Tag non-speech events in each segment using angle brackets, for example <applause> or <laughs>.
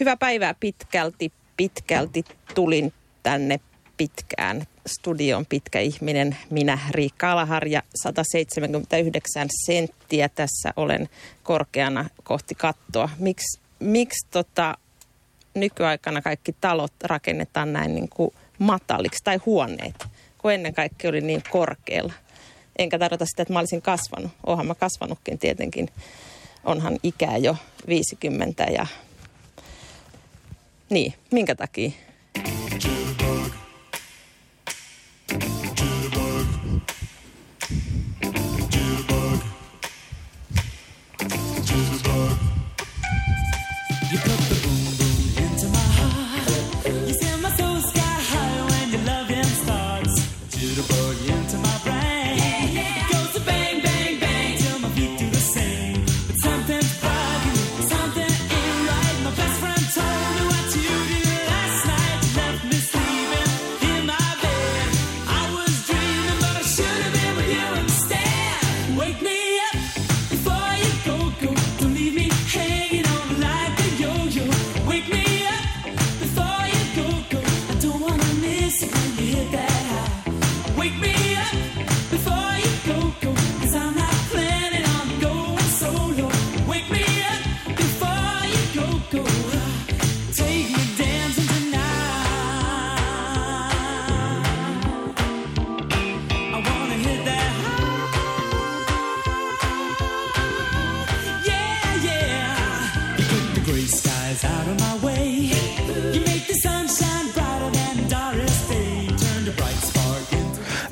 Hyvää päivää pitkälti, pitkälti tulin tänne pitkään studion pitkä ihminen. Minä Riikka Alaharja, 179 senttiä. Tässä olen korkeana kohti kattoa. Miks, miksi tota, nykyaikana kaikki talot rakennetaan näin niin kuin mataliksi tai huoneet, kun ennen kaikkea oli niin korkealla? Enkä tarkoita sitä, että mä olisin kasvanut. Oonhan mä kasvanutkin tietenkin. Onhan ikää jo 50 ja niin, minkä takia?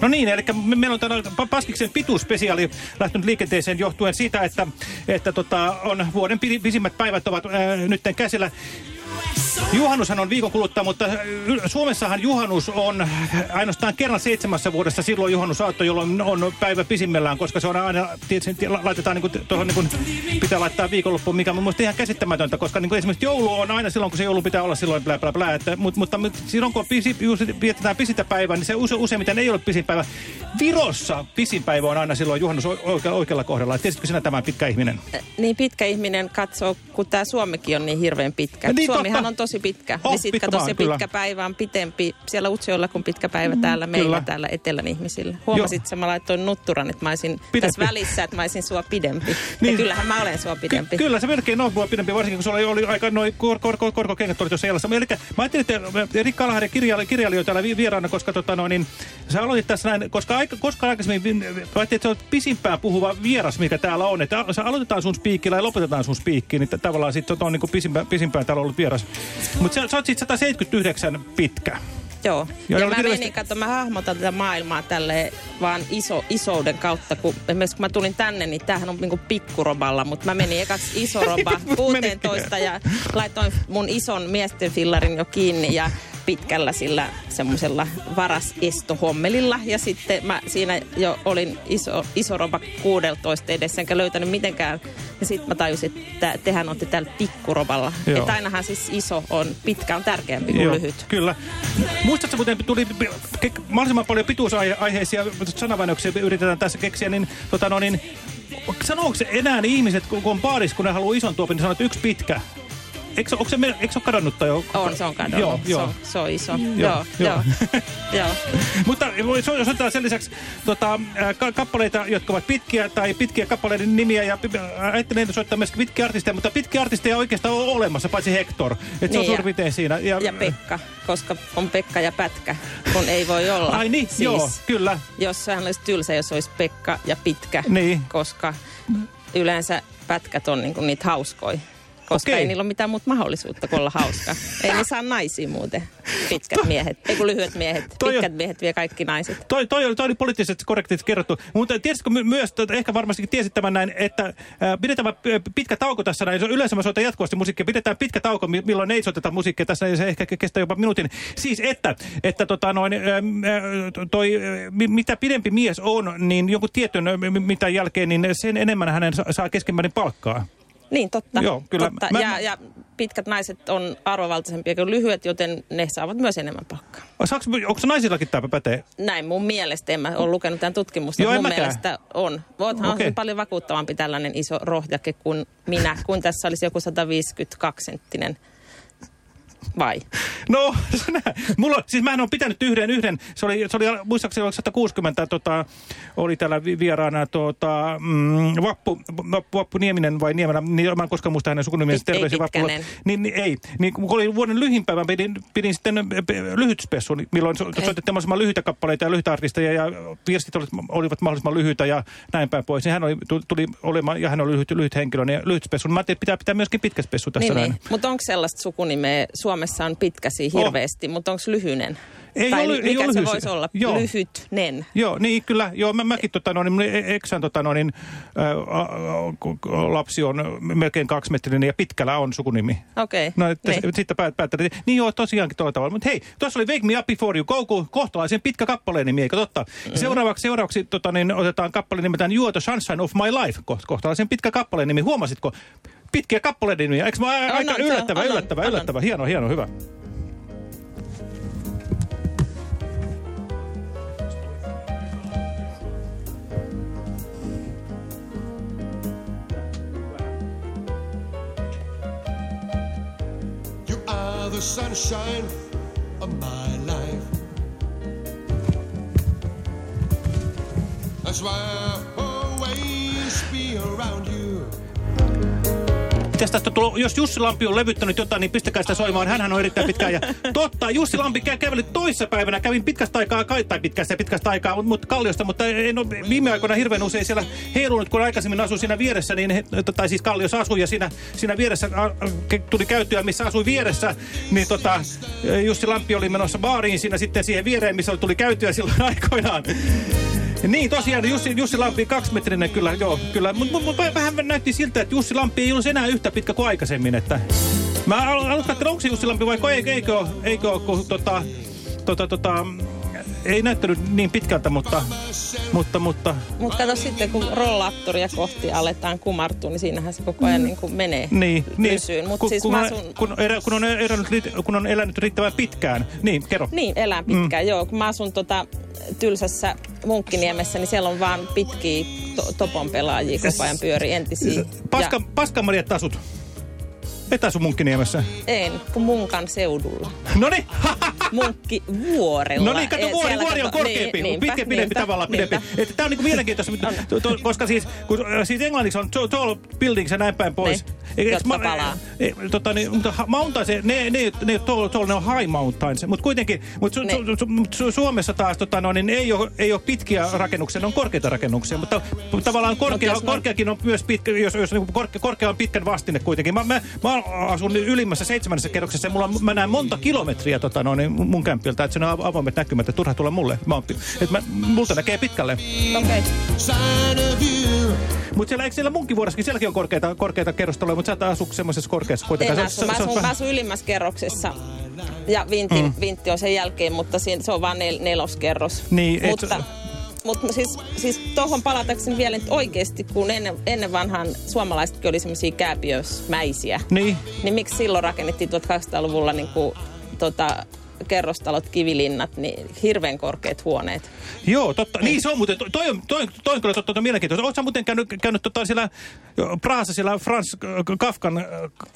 No niin, eli me- meillä on Pa- Paskiksen pituusspesiaali lähtenyt liikenteeseen johtuen siitä, että, että tota, on vuoden pi- pisimmät päivät ovat ää, nytten käsillä. Juhannushan on viikon kuluttua, mutta y- Suomessahan juhannus on ainoastaan kerran seitsemässä vuodessa silloin juhannusaatto, jolloin on päivä pisimmellään, koska se on aina, tietysti la- laitetaan niin kuin, tuohon niin kuin, pitää laittaa viikonloppuun, mikä on mun ihan käsittämätöntä, koska niin kuin esimerkiksi joulu on aina silloin, kun se joulu pitää olla silloin, blä, blä, blä, että, mutta, mutta silloin kun pisi, vietetään pisintä päivää, niin se use, useimmiten ei ole pisin päivä. Virossa pisin päivä on aina silloin juhannus oike, oikealla kohdalla. Tiesitkö sinä tämän pitkä ihminen? Niin pitkä ihminen katsoo, kun tämä Suomikin on niin hirveän pitkä. Niin, Suomihan totta. on tosi pitkä. Oh, niin sitten pitkä kato se kyllä. pitkä päivä on pitempi siellä Utsjoella kuin pitkä päivä täällä meillä kyllä. täällä etelän ihmisillä. Huomasit, että mä laitoin nutturan, että mä olisin Pidempi. tässä välissä, että mä olisin sua pidempi. <laughs> Niin. Niin. Ja kyllähän mä olen sua pidempi. Ky kyllä se melkein on mua pidempi, varsinkin kun se oli, aika noin kor, kor, kor, korkokengät oli tuossa jalassa. Eli mä ajattelin, että Rikka Alahari kirjailija, kirjailija täällä vi- vieraana, koska tota, no, niin, sä aloitit tässä näin, koska aika, koska aikaisemmin mä ajattelin, että sä olet pisimpään puhuva vieras, mikä täällä on. Että sä aloitetaan sun spiikkillä ja lopetetaan sun spiikkiin, niin tavallaan sitten on niin kuin pisimpään, pisimpään täällä ollut vieras. Mutta sä oot sitten 179 pitkä. Joo. Joo, Ja, oli mä hirveästi- menin, katso, mä hahmotan tätä maailmaa tälle vaan iso, isouden kautta. Kun, esimerkiksi kun mä tulin tänne, niin tämähän on niinku pikkuroballa, mutta mä menin ekaksi iso roba 16 ja laitoin mun ison miesten fillarin jo kiinni ja pitkällä sillä semmoisella varasestohommelilla. Ja sitten mä siinä jo olin iso, iso roba 16 edessä, enkä löytänyt mitenkään. Ja sitten mä tajusin, että tehän olette täällä pikkuroballa. Joo. Että ainahan siis iso on, pitkä on tärkeämpi kuin lyhyt. Kyllä. Muistatko, muuten tuli mahdollisimman paljon pituusaiheisia sanaväännöksiä yritetään tässä keksiä, niin, tota, no, niin sanooko se enää ihmiset, kun on baarissa, kun ne haluaa ison tuopin, niin sanoo, että yksi pitkä? Eikö, se- onko se, eikö se ole kadonnut tai jo? On, se on kadonnut. Joo, Se, joo. on, se on iso. Joo, Joo, joo. joo. <laughs> Mutta jos otetaan sen lisäksi tota, ka kappaleita, jotka ovat pitkiä tai pitkiä kappaleiden nimiä ja ajattelin soittaa myös pitkiä artisteja, mutta pitkiä artisteja oikeastaan ole olemassa, paitsi Hector. Et se on Niin, suurin ja- piirtein siinä. Ja Pekka, koska on Pekka ja Pätkä, kun ei voi olla. Ai niin, siis, joo, kyllä. Jos sehän olisi tylsä, jos olisi Pekka ja Pitkä, Niin. koska yleensä pätkät on niinku niitä hauskoja. Koska Okei. ei niillä ole mitään muuta mahdollisuutta kuin olla hauska. Ei ne saa naisia muuten, pitkät miehet. Ei kun lyhyet miehet. Toi on- Pitkät miehet vie kaikki naiset. Toi, toi, oli, toi oli poliittisesti korrektit kerrottu. Mutta tiesitkö my myös, että ehkä varmasti tiesit tämän näin, että ää, pidetään ää, pitkä tauko tässä näin. On Yleensä mä soitan jatkuvasti musiikkia. Pidetään pitkä tauko, mi- milloin ei soiteta musiikkia tässä. Ja se ehkä kestää jopa minuutin. Siis että, että tota noin, ää, ää, toi, mi- mitä pidempi mies on, niin jonkun tietyn mitä jälkeen, niin sen enemmän hänen sa- saa keskimäärin palkkaa. Niin, totta. Joo, kyllä. totta. Mä- ja, ja pitkät naiset on arvovaltaisempia kuin lyhyet, joten ne saavat myös enemmän palkkaa. Saaks, onko naisillakin tämä pätee? Näin mun mielestä, en mä ole lukenut tämän tutkimusta, Joo, mun mäkään. mielestä on. Oothan Okei. okay. paljon vakuuttavampi tällainen iso rohjake kuin minä, kun tässä olisi joku 152 senttinen Vai? No. <laughs> Mulla, siis mä en ole pitänyt yhden, yhden, se oli, se oli muistaakseni oli 160, tota, oli täällä vi- vieraana tota, mm, Vappu, Vappu, Vappu Nieminen vai Niemelä, niin mä en koskaan muista hänen sukunimensä, Ei- ei terveisiä. Pitkänen. Niin, niin, ei, niin kun oli vuoden lyhinpäivän, pidin, pidin sitten äh, lyhyt spessu, milloin Okei. soitettiin mahdollisimman lyhyitä kappaleita ja lyhyitä artisteja ja viestit olivat, olivat mahdollisimman lyhyitä ja näin päin pois. Niin hän oli, tuli olemaan, ja hän oli lyhyt, lyhyt henkilö, niin lyhyt spessu. Mä ajattelin, että pitää pitää myöskin pitkä spessu tässä Niin, näin. niin. Mutta onko sellaista sukunimeä, Suomessa on pitkäsi hirveästi, mutta onko lyhynen? Ei tai ole- ei mikä ole se voisi olla? Joo. Lyhytnen. Joo, niin kyllä. Joo, mä, mäkin tota, no, niin, mun eksän tota, no, niin, ä, lapsi on melkein kaksimetrinen ja pitkällä on sukunimi. Okei. No, että niin. sitten päät, päättää, niin joo, tosiaankin tuolla tavalla. Mutta hei, tuossa oli Wake Me Up Before You Go, kohtalaisen pitkä kappaleen nimi, eikö totta? Mm. Seuraavaksi, seuraavaksi tota, niin, otetaan kappale nimeltään You Are the Sunshine of My Life. Ko- Kohtalaisen pitkä kappaleen nimi. Huomasitko? Pitkiä kappaleen nimiä. Eikö mä aika on, yllättävä, on, yllättävä, on. yllättävä. Hieno, hieno, hyvä. You are the sunshine of my life. That's why I'll always be around you. Tästä tulo, jos Jussi Lampi on levyttänyt jotain, niin pistäkää sitä soimaan. Hänhän on erittäin pitkään. Ja totta, Jussi Lampi kä käveli toissa päivänä. Kävin pitkästä aikaa, kai tai pitkästä pitkästä aikaa, mutta mut Kalliosta, mutta en ole viime aikoina hirveän usein siellä heilunut, kun aikaisemmin asuin siinä vieressä, niin, he, tai siis Kalliossa asui ja siinä, siinä vieressä tuli käytyä, missä asui vieressä, niin tota, Jussi Lampi oli menossa baariin siinä sitten siihen viereen, missä tuli käytyä silloin <laughs> aikoinaan. Niin, tosiaan Jussi, Jussi Lampi kaksimetrinen kyllä, joo, kyllä. Mutta mut, mut, vähän näytti siltä, että Jussi Lampi ei olisi enää yhtä pitkä kuin aikaisemmin, että... Mä al- aluksi katsoin, onko se Jussi Lampi vai eikö, eikö, eikö ole, kun tota, tota, tota, ei näyttänyt niin pitkältä, mutta, mutta, mutta, Mutta kato sitten, kun rollaattoria kohti aletaan kumartua, niin siinähän se koko ajan niin kuin menee niin, niin. Mutta kun, siis kun, mä on- asun... kun, erä, kun, on elänyt, kun on elänyt riittävän pitkään. Niin, kerro. Niin, elän pitkään, mm. joo. Kun mä asun tota, tylsässä Munkkiniemessä, niin siellä on vaan pitkiä to topon pelaajia koko ajan pyöri entisiä. Paska, Paskamariat asut. Et asu Munkkiniemessä. Ja en, kun Munkan seudulla. No niin, Munkki vuorella. No niin, kato, Eh, vuori, vuori on kato- korkeampi, niin, niin, niinpä, pitkä, pidempi niinpä, tavallaan pidempi. Että tämä on niinku mielenkiintoista, to, to, koska siis, kun, äh, siis englanniksi on tall, buildings ja näin päin pois. Niin, Eikä- jotka ma- palaa. e, tota, niin, mutta mountains, ne, ne, ne, ne, tall, tall, ne on high mountains. Mutta kuitenkin, mutta su, Niin. su, su, mut su, Suomessa taas tota, no, niin ei, ole, ei ole pitkiä rakennuksia, ne on korkeita rakennuksia. Mutta tavallaan korkea, mä- korkeakin on myös pitkä, jos, jos niin korkea, korkea on pitkän vastine kuitenkin. Mä, mä, mä asun ylimmässä seitsemännessä kerroksessa ja mulla, on- mä näen monta kilometriä tota, no, niin mun kämpiltä, että siinä on avoimet näkymät, että turha tulla mulle. Mä oon, et mä, multa näkee pitkälle. Okay. Mutta siellä, eikö siellä munkivuodessakin, sielläkin on korkeita, korkeita kerrostaloja, mutta sä et asu semmoisessa korkeassa kuitenkaan. En Se- asu. se- Mä se on asun, mä asun ylimmässä kerroksessa. Ja vintti, mm. vintti on sen jälkeen, mutta siinä, se on vain nel, neloskerros. Niin, mutta, mutta siis, siis tuohon palatakseni vielä, että oikeasti kun ennen, ennen vanhan suomalaisetkin oli semmoisia kääpiösmäisiä, Niin, niin miksi silloin rakennettiin 1800-luvulla niin kuin, tota, kerrostalot, kivilinnat, niin hirveän korkeat huoneet. joo, totta. Niin se on muuten, toi, toi, on- toi, toi on kyllä totta, totta mielenkiintoista. Oletko muuten käynyt, käynyt tota siellä Prahassa siellä Frans Kafkan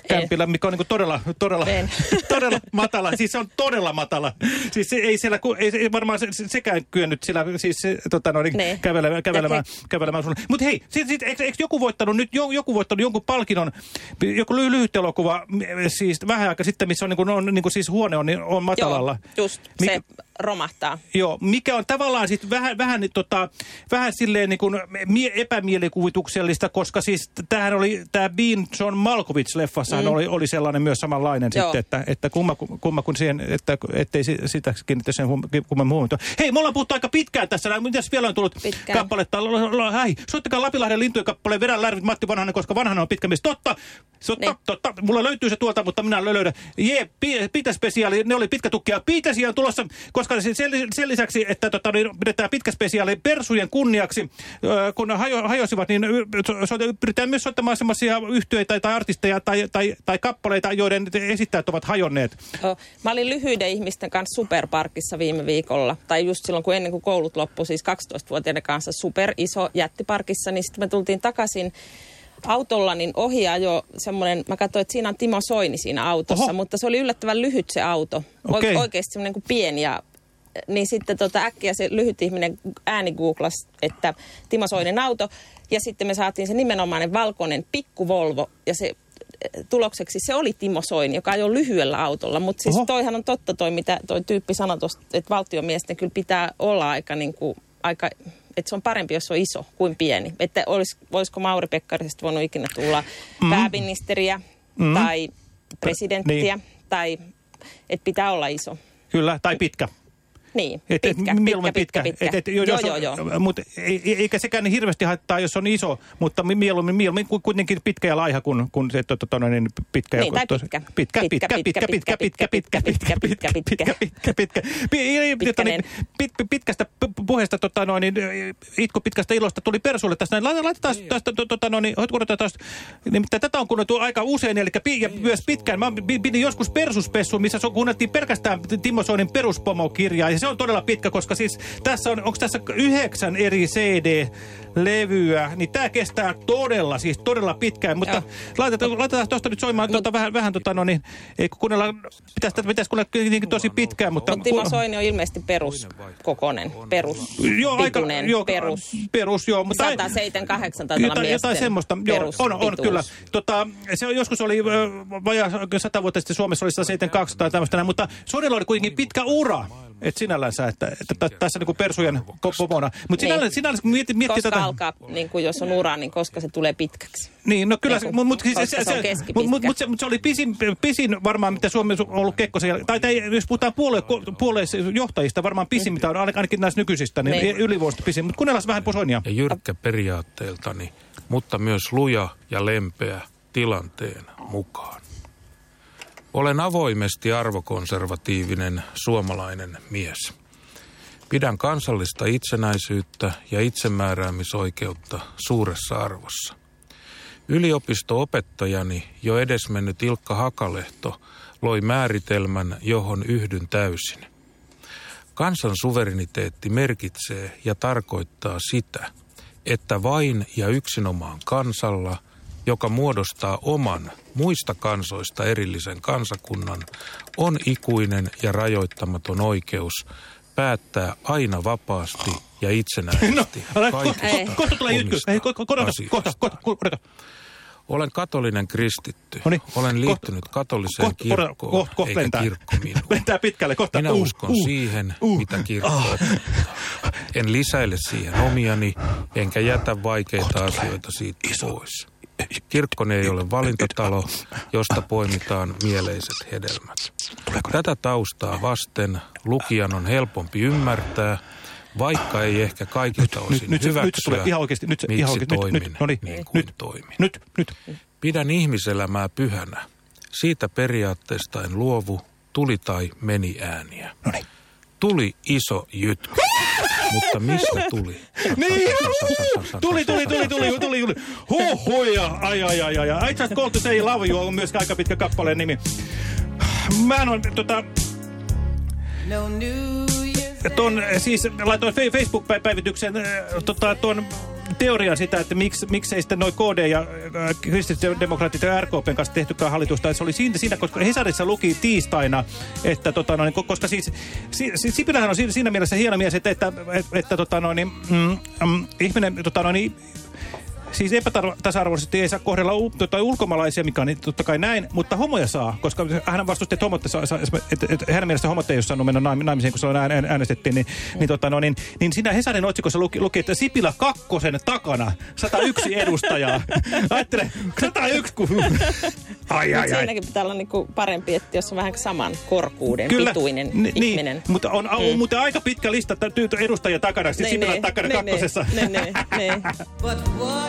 kämpillä, mikä on niinku todella, todella, En. <laughs> todella matala. Siis se on todella matala. Siis ei siellä, ei, varmaan se, se, sekään kyennyt sillä, siis tota, no, niin, Niin. kävelemään, kävelemään, Ja kävelemään sulle. Mutta hei, sit, sit, eikö, eikö joku voittanut nyt, jo, joku voittanut jonkun palkinnon, joku ly, lyhyt elokuva, siis vähän aika sitten, missä on, niin kuin, on niin kuin siis huone on, niin on matalalla. Joo, just. Mik- Se romahtaa. Joo, mikä on tavallaan sit vähän, vähän, tota, vähän silleen niin kuin mie- epämielikuvituksellista, koska siis tämähän oli, tämä Bean John Malkovich-leffassahan mm. oli, oli sellainen myös samanlainen Joo. sitten, että, että kumma, kumma kun siihen, että ettei si- sitä kiinnitä sen huom, kumman huomiota. Hei, me ollaan puhuttu aika pitkään tässä, mitäs vielä on tullut Pitkään. kappaletta? L- l- l- Hei, soittakaa Lapinlahden lintujen kappaleen Vedän lärvit Matti Vanhanen, koska Vanhanen on pitkä mies. Totta, totta, Niin. totta, mulla löytyy se tuolta, mutta minä en löydä. Jee, pi- Pitä spesiaali, ne oli pitkä tukkia. Pitäsiä on tulossa, koska sen, lisäksi, että tota, niin pidetään pitkä spesiaali persujen kunniaksi, kun hajo, hajosivat, niin pyritään myös soittamaan semmoisia yhtyeitä tai artisteja tai, tai, tai kappaleita, joiden esittäjät ovat hajonneet. Mä olin lyhyiden ihmisten kanssa superparkissa viime viikolla. Tai just silloin, kun ennen kuin koulut loppui, siis 12-vuotiaiden kanssa super iso jättiparkissa. Niin sitten me tultiin takaisin autolla, niin ohi ajo semmoinen, mä katsoin, että siinä on Timo Soini siinä autossa, Oho. mutta se oli yllättävän lyhyt se auto. Okay. Oikeasti semmoinen kuin pieni ja niin sitten tota äkkiä se lyhyt ihminen ääni googlas, että Timo Soinin auto. Ja sitten me saatiin se nimenomainen valkoinen pikku Volvo. Ja se eh, tulokseksi se oli Timo Soini, joka ajoi lyhyellä autolla. Mutta siis Oho. toihan on totta toi, mitä toi tyyppi sanoi tuosta, että valtiomiesten kyllä pitää olla aika niin kuin, aika, että se on parempi, jos se on iso kuin pieni. Että olis, voisiko Mauri Pekkarisesta voinut ikinä tulla mm. pääministeriä mm. tai presidenttiä Niin. tai että pitää olla iso. Kyllä, tai pitkä. Niin, Et, et, pitkä, mieluummin pitkä, pitkä, pitkä. Et, et, jos joo, on- joo, joo. Mut, ei, ei- eikä sekään niin hirveästi haittaa, jos on iso, mutta mi- mieluummin, mieluummin ku- kuitenkin pitkä ja laiha kuin, kuin se to, to, to, niin pitkä. Niin, tai pitkä. Pitkä, pitkä, pitkä, pitkä, pitkä, pitkä, pitkä, pitkä, pitkä, pitkä, pitkä. Pi- tota niin, pit- pit- Pitkästä puheesta, tota noin, niin, itku pitkästä ilosta tuli persulle tästä. näin. Laite- Laitetaan tästä, to- tota noin, niin, tästä, nimittäin tätä on kuunneltu aika usein, eli pi- ja myös pitkään. Mä pi- pidin joskus Persuspessu, missä kuunneltiin pelkästään Timo Soinin peruspomokirjaa, ja se on todella pitkä, koska siis tässä on, onko tässä yhdeksän eri CD-levyä, niin tämä kestää todella, siis todella pitkään, mutta laitetaan, laitetaan tuosta nyt soimaan tota, vähän, vähän tota, no niin, ei kun kuunnella, pitäisi, pitäisi kuunnella kuitenkin tosi pitkään, mutta... Mutta Timo Soini on ilmeisesti peruskokonen, perus, Joo, aika, joo, perus. perus, joo. Mutta 178 taitaa olla jotain, jotain semmoista, joo, on, on kyllä. Tota, se on, joskus oli, vajaa sata vuotta sitten Suomessa oli 172 tai tämmöistä mutta Sonilla oli kuitenkin pitkä ura. Et sinällänsä, että, että tä- tässä niinku persujen po- pomona. Mutta sinällään, Niin. sinällään, kun miettii, miettii Koska tätä... alkaa, niin kuin jos on ura, niin koska se tulee pitkäksi. Niin, no kyllä, Niin se, kuin- mutta mut, siis koska se on keskipitkä. mut, mut, se, mut se oli pisin, pisin varmaan, mitä Suomessa on ollut Kekkosen, tai, tai jos puhutaan puolue, puoluejohtajista, varmaan pisin, mitä on ainakin ainakin näistä nykyisistä, niin, Niin. ylivuosta pisin. Mutta kuunnellaan vähän Posoinia. ja jyrkkä periaatteeltani, mutta myös luja ja lempeä tilanteen mukaan. Olen avoimesti arvokonservatiivinen suomalainen mies. Pidän kansallista itsenäisyyttä ja itsemääräämisoikeutta suuressa arvossa. Yliopisto-opettajani jo edesmennyt Ilkka Hakalehto loi määritelmän, johon yhdyn täysin. Kansan suvereniteetti merkitsee ja tarkoittaa sitä, että vain ja yksinomaan kansalla, joka muodostaa oman muista kansoista erillisen kansakunnan, on ikuinen ja rajoittamaton oikeus päättää aina vapaasti ja itsenäisesti No, kaikista kohta tulee jytky. Kohta, kohta, kohta, kohta. Olen katolinen kristitty. Noniin. Olen Kohta- liittynyt katoliseen kohta- kirkkoon, kohta- kohta eikä lentää. kirkko minuun. <laughs> Lentää pitkälle, kohta. Minä Uh, uskon uh, siihen, uh. mitä kirkko Ah. opettaa. En lisäile siihen omiani, enkä jätä vaikeita Kohta asioita siitä iso. pois. Kirkkoni ei ole valintatalo, josta poimitaan mieleiset hedelmät. Tätä taustaa vasten lukijan on helpompi ymmärtää, vaikka ei ehkä kaikilta osin nyt, hyväksyä, nyt tulee ihan oikeasti. Nyt miksi ihan oikeasti. toimin Nyt, nyt, no niin, niin kuin nyt, toimin. nyt, nyt. Pidän ihmiselämää pyhänä. Siitä periaatteesta en luovu, tuli tai meni ääniä. No niin. Tuli iso jytky. Mutta mistä tuli? <laughs> Niin, tuli, tuli, tuli, tuli, tuli, tuli. Huhhuja, ai, ai, ai, ai. ai. Itse asiassa Cold to Say Love You on myös aika pitkä kappaleen nimi. Mä en ole, tota, No ton, siis laitoin Facebook-päivityksen äh, tota, ton teorian sitä, että miksi, miksei sitten noin KD ja äh, kristillisdemokraatit ja RKPn kanssa tehtykään hallitusta. Se oli siinä, siinä koska Hesarissa luki tiistaina, että tota, noin, ko- koska siis si, si, Sipilähän on siinä, siinä mielessä hieno mies, että, että, että, että tota, noin, mm, mm, ihminen tota, noin, Siis epätasa-arvoisesti ei saa kohdella u, tota, ulkomaalaisia, mikä on niin totta kai näin, mutta homoja saa, koska hän vastusti, että, homot saa, saa, että, että hänen mielestä homot ei ole saanut mennä naim- naimisiin, kun se on ään, äänestettiin, niin, niin, tota, no, niin, niin siinä Hesarin otsikossa luki, luki, että Sipilä kakkosen takana 101 edustajaa. <laughs> Ajattele, 101 kun... Ai, ai, ai. siinäkin pitää olla niinku parempi, että jos on vähän saman korkuuden, pituinen Ni- ihminen. Niin, mutta on mm. mutta aika pitka lista edustajia takana, siis Sipilän takana niin, kakkosessa. Niin, niin, niin. <laughs> But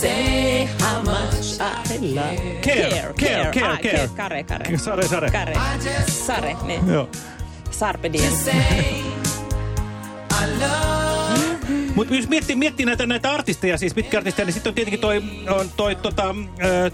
say how much I love. Care, care, care, Ah, care. Kare, kare. Sare, sare. Kare. Sare, niin. Joo. Sarpe diem. Mutta jos miettii, miettii näitä, näitä artisteja, siis mitkä artisteja, niin sitten on tietenkin toi, on toi tota,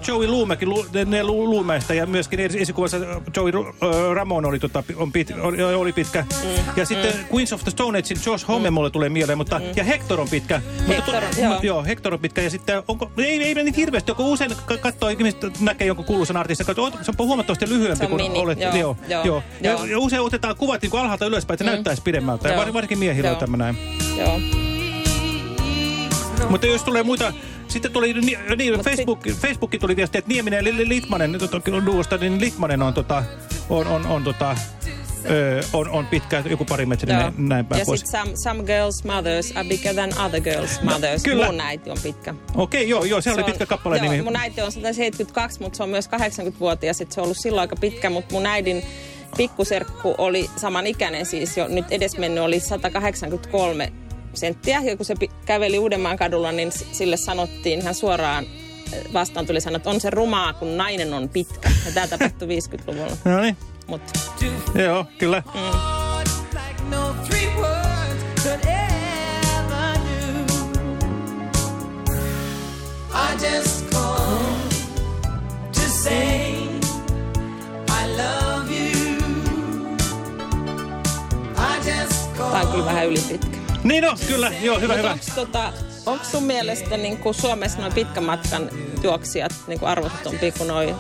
Joey Luumäki, Lu, ne Lu, Luumäistä ja myöskin esi- esikuvassa Joey äh, Ramon oli, tota, on pit, oli, oli pitkä. Mm. Ja sitten mm. Queens of the Stone Agein Josh Homme mm. mulle tulee mieleen, mutta mm. ja Hector on pitkä. Hector mutta, joo. joo. Hector on pitkä ja sitten onko, ei, ei niin hirveästi, kun usein ka- katsoo, ihmiset näkee jonkun kuuluisan artistin, katsoo, on- se on huomattavasti lyhyempi kuin mini, olet. joo, joo, joo, joo. Ja, ja usein otetaan kuvat niin kuin alhaalta ylöspäin, että mm. näyttäisi pidemmältä. Ja varsinkin miehillä on tämmöinen. Joo. Mutta jos tulee muita, sitten tuli, ni- niin, Facebook, Facebook tuli viesti, että Nieminen ja Li- Litmanen, tota, duosta, niin Litmanen on, tota, on, on, on, tota, ö, on, on pitkä, joku pari metriä, Joo. näin, päin Ja sitten some, some girls' mothers are bigger than other girls' mothers. kyllä. Mun äiti on pitkä. Okei, joo, joo, se, oli on- pitkä kappaleen joo, nimi. mun äiti on 172, mutta se on myös 80-vuotias. Et se on ollut silloin aika pitkä, mutta mun äidin pikkuserkku oli samanikäinen siis jo nyt edesmennyt oli 183 senttiä. Ja kun se käveli Uudenmaan kadulla, niin sille sanottiin ihan suoraan eh, vastaan tuli sanoa, että on se rumaa, kun nainen on pitkä. Ja tämä tapahtui <laughs> 50-luvulla. No niin, Mut, joo, kyllä. Mm. I just to say tämä on kyllä vähän ylipitkä. Niin no, kyllä, joo, hyvä, Mut hyvä. Onks, tota, onko sun mielestä niin kuin Suomessa noin pitkän matkan juoksijat niin kuin arvostetumpi kuin noin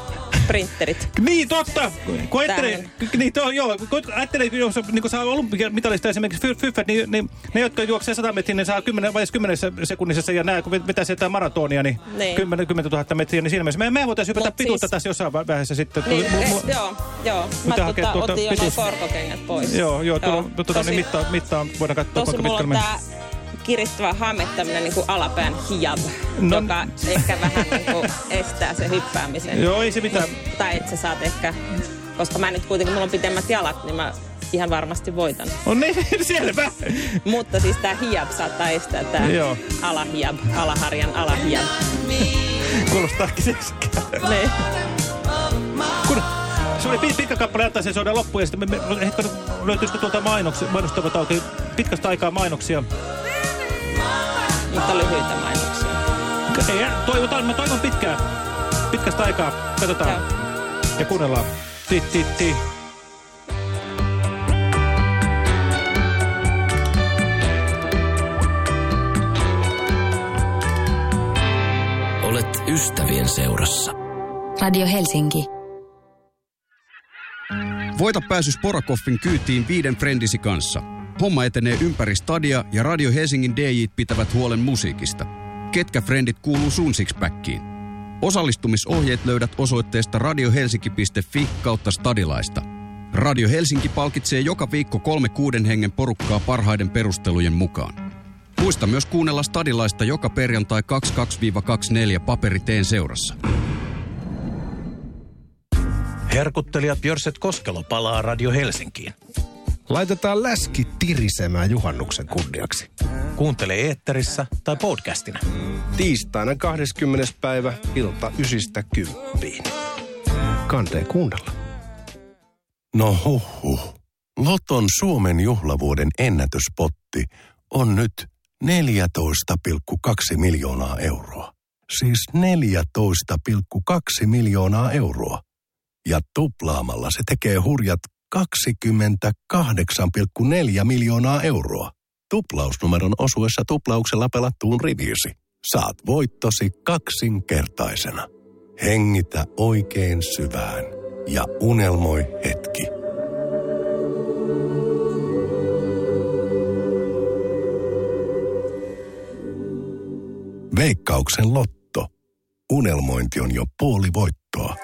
sprinterit? Niin, totta. Kun ajattelee, niin, to, joo, kun ajattelee, jos niin saa olympiamitalista esimerkiksi fy- fyffet, niin, niin, ne, jotka juoksee 100 metriä, ne saa 10, vai 10 sekunnissa, ja nämä, kun vetää sitä maratonia, niin, Niin. 10, 10 000 metriä, niin siinä mielessä. Me, me voitaisiin hypätä Mut pituutta siis- tässä jossain vaiheessa sitten. Niin, Mu- eh, mu- joo, joo. Mä tota, tuolta otin jo noin korkokengät pois. Joo, joo, tota, Tosi- niin mitta, mittaan voidaan katsoa, Tosi kuinka mulla pitkälle on mennään. Kiristävä hame, niinku alapään hijab, No- joka ehkä vähän niinku estää sen hyppäämisen. Joo, ei se mitään. Tai että sä saat ehkä, koska mä nyt kuitenkin, mulla on pitemmät jalat, niin mä ihan varmasti voitan. On niin, selvä. Mutta siis tää hijab saattaa estää tää Joo. alahijab, alaharjan alahijab. Kuulostaakin seksikään. Niin. Kun se oli pit- pitkä kappale, jättää sen sodan loppuun ja sitten me, me, hetken, löytyisikö tuolta mainoksia, mainostavat auki pitkästä aikaa mainoksia. Mutta lyhyitä mainoksia. Ei, toivotaan, mä toivon pitkää, pitkästä aikaa. Katsotaan Joo. ja kuunnellaan. Ti, ti, ti. Olet ystävien seurassa. Radio Helsinki. Voita pääsy Sporakoffin kyytiin viiden frendisi kanssa. Homma etenee ympäri stadia ja Radio Helsingin DJ pitävät huolen musiikista. Ketkä frendit kuuluu sun sixpackiin? Osallistumisohjeet löydät osoitteesta radiohelsinki.fi kautta stadilaista. Radio Helsinki palkitsee joka viikko kolme kuuden hengen porukkaa parhaiden perustelujen mukaan. Muista myös kuunnella stadilaista joka perjantai 22-24 paperiteen seurassa. Herkuttelija Björset Koskelo palaa Radio Helsinkiin. Laitetaan läski tirisemään juhannuksen kunniaksi. Kuuntele eetterissä tai podcastina. Tiistaina 20. päivä ilta ysistä kymppiin. Kantee kuunnella. No huh, Loton Suomen juhlavuoden ennätyspotti on nyt 14,2 miljoonaa euroa. Siis 14,2 miljoonaa euroa. Ja tuplaamalla se tekee hurjat 28,4 miljoonaa euroa. Tuplausnumeron osuessa tuplauksella pelattuun riviisi. Saat voittosi kaksinkertaisena. Hengitä oikein syvään ja unelmoi hetki. Veikkauksen lotto. Unelmointi on jo puoli voittoa.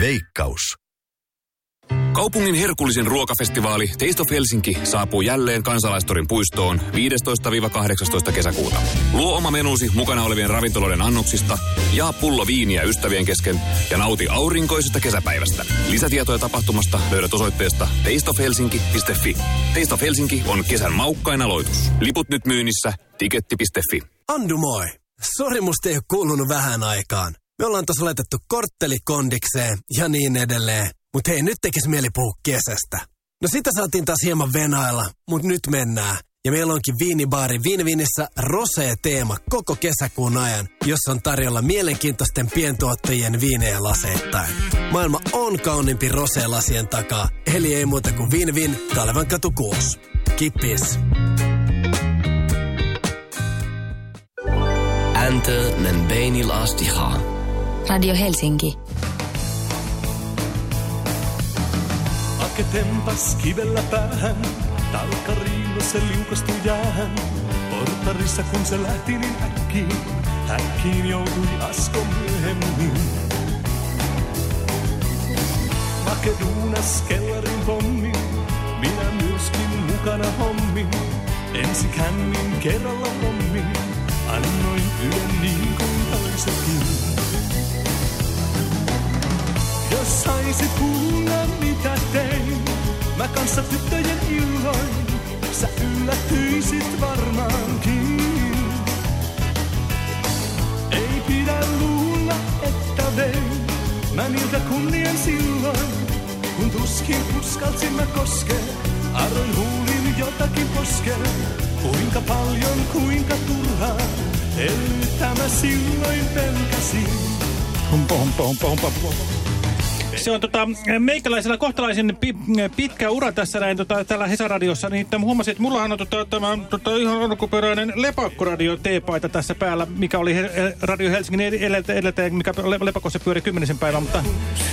Veikkaus. Kaupungin herkullisen ruokafestivaali Taste of Helsinki saapuu jälleen kansalaistorin puistoon 15-18 kesäkuuta. Luo oma menusi mukana olevien ravintoloiden annoksista, jaa pullo viiniä ystävien kesken ja nauti aurinkoisesta kesäpäivästä. Lisätietoja tapahtumasta löydät osoitteesta tasteofhelsinki.fi. Taste of Helsinki on kesän maukkain aloitus. Liput nyt myynnissä tiketti.fi. Andumoi. Sori, musta ei ole kuulunut vähän aikaan. Me ollaan tossa laitettu kortteli kondikseen ja niin edelleen. Mut hei, nyt tekis mieli puhua kesästä. No sitä saatiin taas hieman venailla, mut nyt mennään. Ja meillä onkin viinibaari Viinivinissä rosee-teema koko kesäkuun ajan, jossa on tarjolla mielenkiintoisten pientuottajien viinejä laseittain. Maailma on kauniimpi rosee-lasien takaa, eli ei muuta kuin Viinivin, Kalevan katu 6. Kippis! Enter men beinil. Radio Helsinki. Ake tempas kivellä päähän, talkkariino se liukastui jäähän. Portarissa kun se lähti niin äkkiin, äkkiin joutui asko myöhemmin. Makeduunas kellarin pommi, minä myöskin mukana hommin. Ensi kännin kerralla pommi, annoin yön niin kuin toisetkin. Jos saisit kuulla kanssa tyttöjen illoin, sä yllätyisit varmaankin. Ei pidä luulla, että vein, mä niiltä kunnian silloin, kun tuskin uskalsin mä koskea, arroin huulin jotakin poskea. Kuinka paljon, kuinka turhaa, ellyttä mä silloin pelkäsin. Humpa, humpa, humpa, humpa, humpa. Se on tota, meikäläisellä kohtalaisen pi, pitkä ura tässä näin tota, täällä Hesaradiossa, niin että huomasin, että mullahan on tota, tämä tota, ihan alkuperäinen lepakkoradio T-paita tässä päällä, mikä oli he, Radio Helsingin edeltäjä, mikä le, lepakossa pyöri kymmenisen päivän, mutta,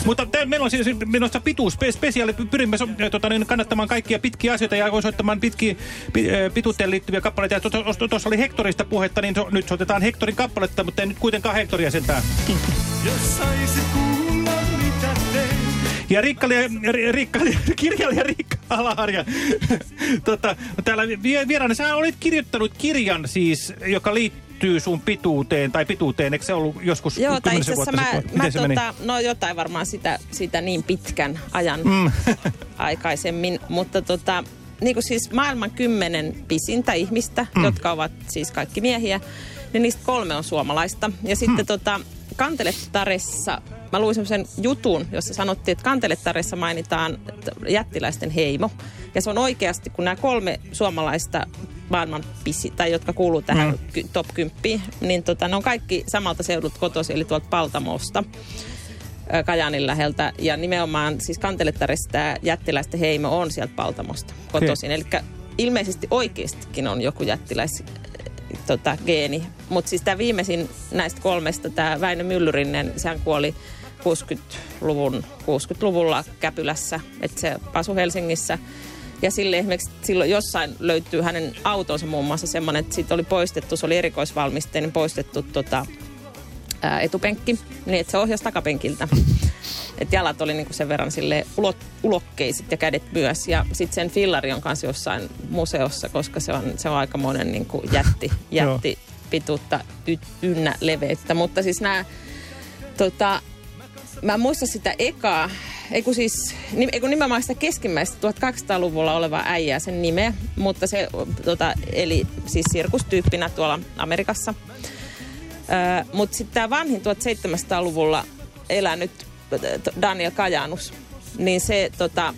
mutta te, meillä on siis menossa pituus spe, spesiaali, pyrimme so, tota, niin, kannattamaan kaikkia pitkiä asioita ja osoittamaan pitkiä pi, pituuteen liittyviä kappaleita. Tuossa to, oli Hektorista puhetta, niin so, nyt soitetaan Hektorin kappaletta, mutta ei nyt kuitenkaan Hektoria sentään. Jos saisit kuulla Ja Rikka, Rikka, <laughs> kirjailija Rikka Alaharja, tota, täällä vie- vieraana, sä olit kirjoittanut kirjan siis, joka liittyy sun pituuteen, tai pituuteen, eikö se ollut joskus Joo, tai itse asiassa mä, mä meni? tota, no jotain varmaan sitä, sitä niin pitkän ajan Mm. <laughs> aikaisemmin, mutta tota, niin kuin siis maailman kymmenen pisintä ihmistä, mm. jotka ovat siis kaikki miehiä, niin niistä kolme on suomalaista. Ja sitten Hmm. tota, Kantelettaressa, mä luin semmoisen jutun, jossa sanottiin, että Kantelettaressa mainitaan jättiläisten heimo. Ja se on oikeasti, kun nämä kolme suomalaista maailman pisi, tai jotka kuuluu tähän Mm. top 10, niin tota, ne on kaikki samalta seudulta kotoisin, eli tuolta Paltamosta. Kajaanin läheltä. Ja nimenomaan siis Kantelettarissa tämä jättiläisten heimo on sieltä Paltamosta kotoisin. Eli ilmeisesti oikeastikin on joku jättiläis tota, geeni. Mutta siis tämä viimeisin näistä kolmesta, tämä Väinö Myllyrinen, sehän kuoli 60-luvun, 60-luvulla Käpylässä, että se asui Helsingissä. Ja sille esimerkiksi silloin jossain löytyy hänen autonsa muun muassa semmoinen, että siitä oli poistettu, se oli erikoisvalmisteinen poistettu tota, ää, etupenkki, niin että se ohjasi takapenkiltä. <laughs> Et jalat oli niinku sen verran sille ulot, ulokkeiset ja kädet myös. Ja sitten sen fillari on kanssa jossain museossa, koska se on, se on aikamoinen niinku jätti, <laughs> jätti pituutta y, ynnä leveyttä. Mutta siis nämä, tota, mä en muista sitä ekaa, ei kun siis, ei kun nimenomaan sitä keskimmäistä 1800-luvulla olevaa äijää sen nimeä, mutta se tota, eli siis sirkustyyppinä tuolla Amerikassa. Mutta sitten tämä vanhin 1700-luvulla elänyt Daniel Kajanus, niin se tota,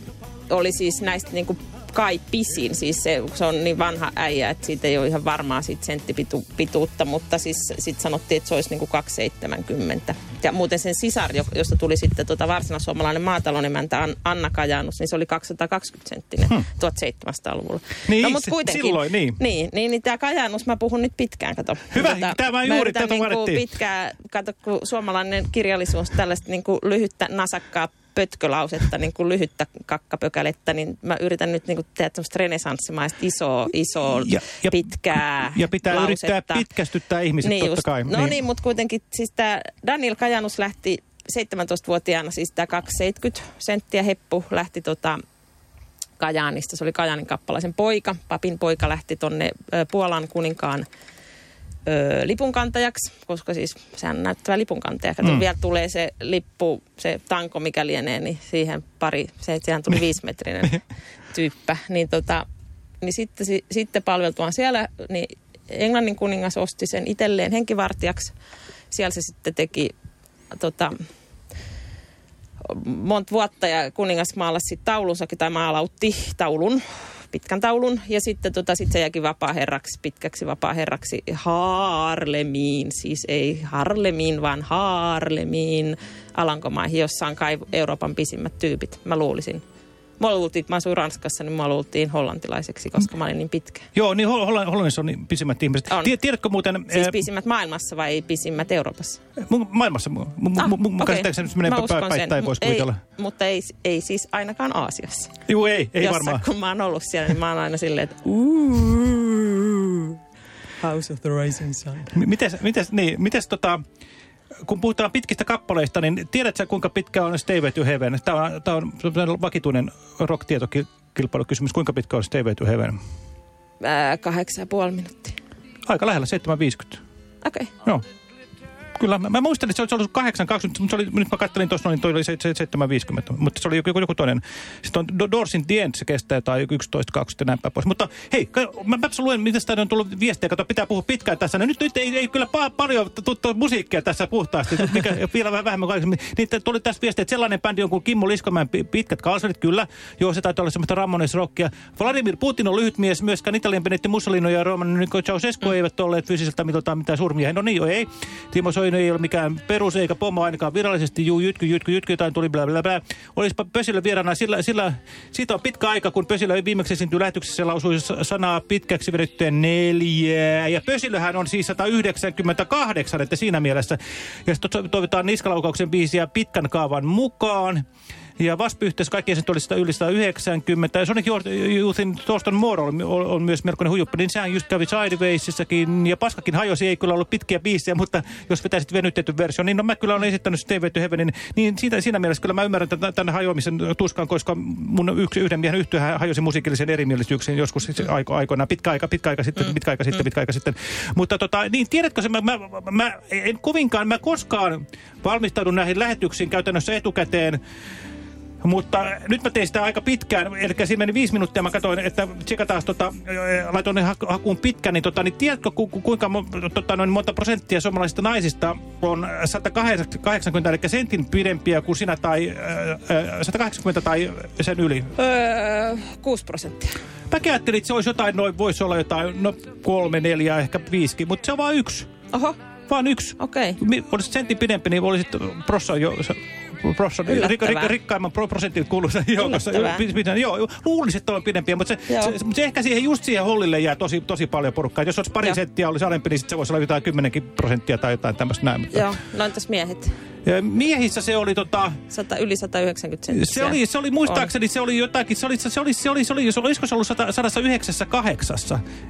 oli siis näistä niinku kai pisin. Siis se, se on niin vanha äijä, että siitä ei ole ihan varmaa siitä senttipituutta, mutta siis sitten sanottiin, että se olisi niinku 270. Ja muuten sen sisar, jo- josta tuli sitten tota varsinaissuomalainen maatalonimäntä An- Anna Kajanus, niin se oli 220 senttinen Hmm. 1700-luvulla. Niin, no, mut se- kuitenkin, silloin, niin. Niin, niin, niin tämä Kajanus, mä puhun nyt pitkään, kato. Hyvä, Tota, tämä mä juuri tätä niinku vaadittiin. pitkää, kato kun suomalainen kirjallisuus tällaista niinku lyhyttä nasakkaa pötkölausetta, niin kuin lyhyttä kakkapökälettä, niin mä yritän nyt niin kuin tehdä tämmöistä renesanssimaista isoa, isoa, Ja- ja- pitkää Ja pitää lausetta. yrittää pitkästyttää ihmiset, niin totta just. kai. No niin, mutta kuitenkin siis tämä Daniel Kajanus lähti 17-vuotiaana, siis tämä 270 senttiä heppu lähti tota Kajaanista. Se oli Kajaanin kappalaisen poika. Papin poika lähti tonne Puolan kuninkaan ö, lipunkantajaksi, koska siis sehän näyttävä lipunkantaja. Kato, Mm. vielä tulee se lippu, se tanko mikä lienee, niin siihen pari, se, sehän tuli viisimetrinen tyyppä. Niin, tota, niin sitten, si, sitten palveltuaan siellä, niin Englannin kuningas osti sen itselleen henkivartijaksi. Siellä se sitten teki tota, monta vuotta ja kuningas maalasi taulunsakin tai maalautti taulun, pitkän taulun. Ja sitten tota, sit se jäikin vapaaherraksi, pitkäksi vapaaherraksi Haarlemiin. Siis ei Harlemiin, vaan Haarlemiin Alankomaihin, jossa on kai Euroopan pisimmät tyypit, mä luulisin. Mä luultiin, mä asuin Ranskassa, niin mä luultiin hollantilaiseksi, koska mä olin niin pitkä. Joo, niin Hol- Holl- Hollannissa on niin pisimmät ihmiset. On. Tie- Tiedätkö muuten... Siis eh, pisimmät maailmassa vai pisimmät Euroopassa? mu- maailmassa, mu- mu- Ah, mu- mu- okei. käsittääkseni se menee päittäin, voisi ei- kuvitella. Mutta ei, ei siis ainakaan Aasiassa. Joo, ei, ei Jossa, varmaan. kun mä oon ollut siellä, niin mä oon aina silleen, että House of the Rising Sun. M- Mites, mites, niin, mites tota, kun puhutaan pitkistä kappaleista, niin tiedätkö kuinka pitkä on Stayway to Heaven? Tämä on, tämä on sellainen vakituinen rock-tietokilpailukysymys. Kuinka pitkä on Stayway to Heaven? Kahdeksan ja puoli minuuttia. Aika lähellä, 7.50. Okei. Okay. Joo. Kyllä, mä, mä muistan, että se olisi ollut 8.20, mutta se oli, nyt mä kattelin tuossa, niin toi oli se- se- 7.50, mutta se oli joku, joku toinen. Sitten on Do- Doors in the End, se kestää tai 11.20 ja näin päin pois. Mutta hei, mä, mä luen, mitä täällä on tullut viestejä, kato, pitää puhua pitkään tässä. No, nyt, nyt ei, ei kyllä pa- paljon tuttua musiikkia tässä puhtaasti, mikä <laughs> vielä vähän vähemmän kuin. Niin tuli tässä viestiä, että sellainen bändi on kuin Kimmo Liskomäen pi- pitkät kalsarit, kyllä. Joo, se taitaa olla semmoista Ramones-rockia. Vladimir Putin on lyhyt mies, myöskään Italian Benetti Mussolino ja Roman Ceausescu eivät olleet fyysiseltä mitoltaan mitään surmia. No niin, joo, ei. Timo Soini ei ole mikään perus eikä pomo ainakaan virallisesti. Juu, jytky, jytky, jytky, jotain tuli bla bla bla. Olisipa Pösilö vieraana, sillä, sillä siitä on pitkä aika, kun Pösilö viimeksi esiintyi lähetyksessä lausui sa- sanaa pitkäksi vedettyä neljää. Ja Pösilöhän on siis 198, että siinä mielessä. Ja sitten toivotaan niskalaukauksen biisiä pitkän kaavan mukaan. Ja Vasp-yhteys kaikkien sen oli sitä yli 190. Ja Sonic Youthin Thorsten Moore on, on, myös melkoinen huijuppi, niin sehän just kävi Sidewaysissakin. Ja Paskakin hajosi, ei kyllä ollut pitkiä biisejä, mutta jos vetäisit venytetty versio, niin no mä kyllä olen esittänyt Steve to Heavenin, niin siitä, siinä mielessä kyllä mä ymmärrän tämän, tämän hajoamisen tuskan, koska mun yksi, yhden miehen yhtyä hajosi musiikillisen erimielisyyksiin joskus siis aiko, aikoinaan, pitkä aika, pitkä aika sitten, pitkä aika sitten, pitkä aika sitten. Mutta tota, niin tiedätkö se, mä, mä, mä en kovinkaan, mä koskaan valmistaudun näihin lähetyksiin käytännössä etukäteen, mutta nyt mä tein sitä aika pitkään, eli siinä meni viisi minuuttia, mä katsoin, että tsekataan, tota, ää, laitoin hakuun pitkän, niin, tota, niin tiedätkö ku, ku, kuinka tota, noin monta prosenttia suomalaisista naisista on 180, eli sentin pidempiä kuin sinä, tai ää, 180 tai sen yli? Öö, 6 prosenttia. Mä ajattelin, että se olisi jotain, noin voisi olla jotain, no kolme, neljä, ehkä viisikin, mutta se on vain yksi. Oho. Vaan yksi. Okei. Mi- Olisit sentin pidempi, niin olisit prossa jo... se- rik, rik, rikkaimman pro, prosentin kuuluisa joukossa. Yllättävää. Pi- pi- Joo, luulisin, että on pidempiä, mutta se, Joo. se, se, ehkä siihen, just siihen hollille jää tosi, tosi paljon porukkaa. Jos olisi pari Joo. senttiä olisi alempi, niin sit se voisi olla jotain kymmenenkin prosenttia tai jotain tämmöistä näin. Mutta, Joo, no entäs miehet? Ja Miehissä se oli tota... 100, yli 190 senttiä. Se oli, se oli muistaakseni, se oli jotakin, se oli, se oli, se oli, se oli, se oli olisiko se ollut 100 198,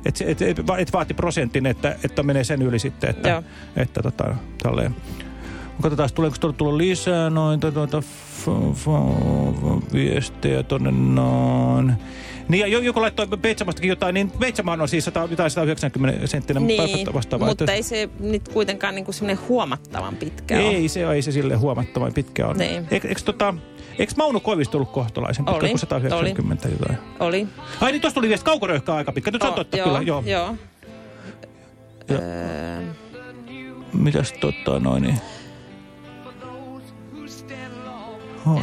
että et, et, et vaati prosentin, että, että menee sen yli sitten, että, Joo. että tota, tälleen. Katsotaan, tuleeko tuolla tulla lisää noita tuota, f- f- viestejä tonne noin. Niin ja jo- joku laittoi Peitsamastakin jotain, niin Peitsamaan on siis 100, jotain 190 senttinen Niin, vastaava. mutta että- ei se nyt kuitenkaan niinku semmoinen huomattavan pitkä ole. ei se, ei se sille huomattavan pitkä on. Niin. Eikö, eikö, tota, eikö Mauno Koivisto ollut kohtalaisen pitkä Oli, kuin 190 jotain? Oli. Ai niin, tuossa tuli viesti kaukoröyhkä aika pitkä. Nyt Oh, totta, joo, kyllä, joo. joo. Joo. Öö, Mitäs tota noin niin?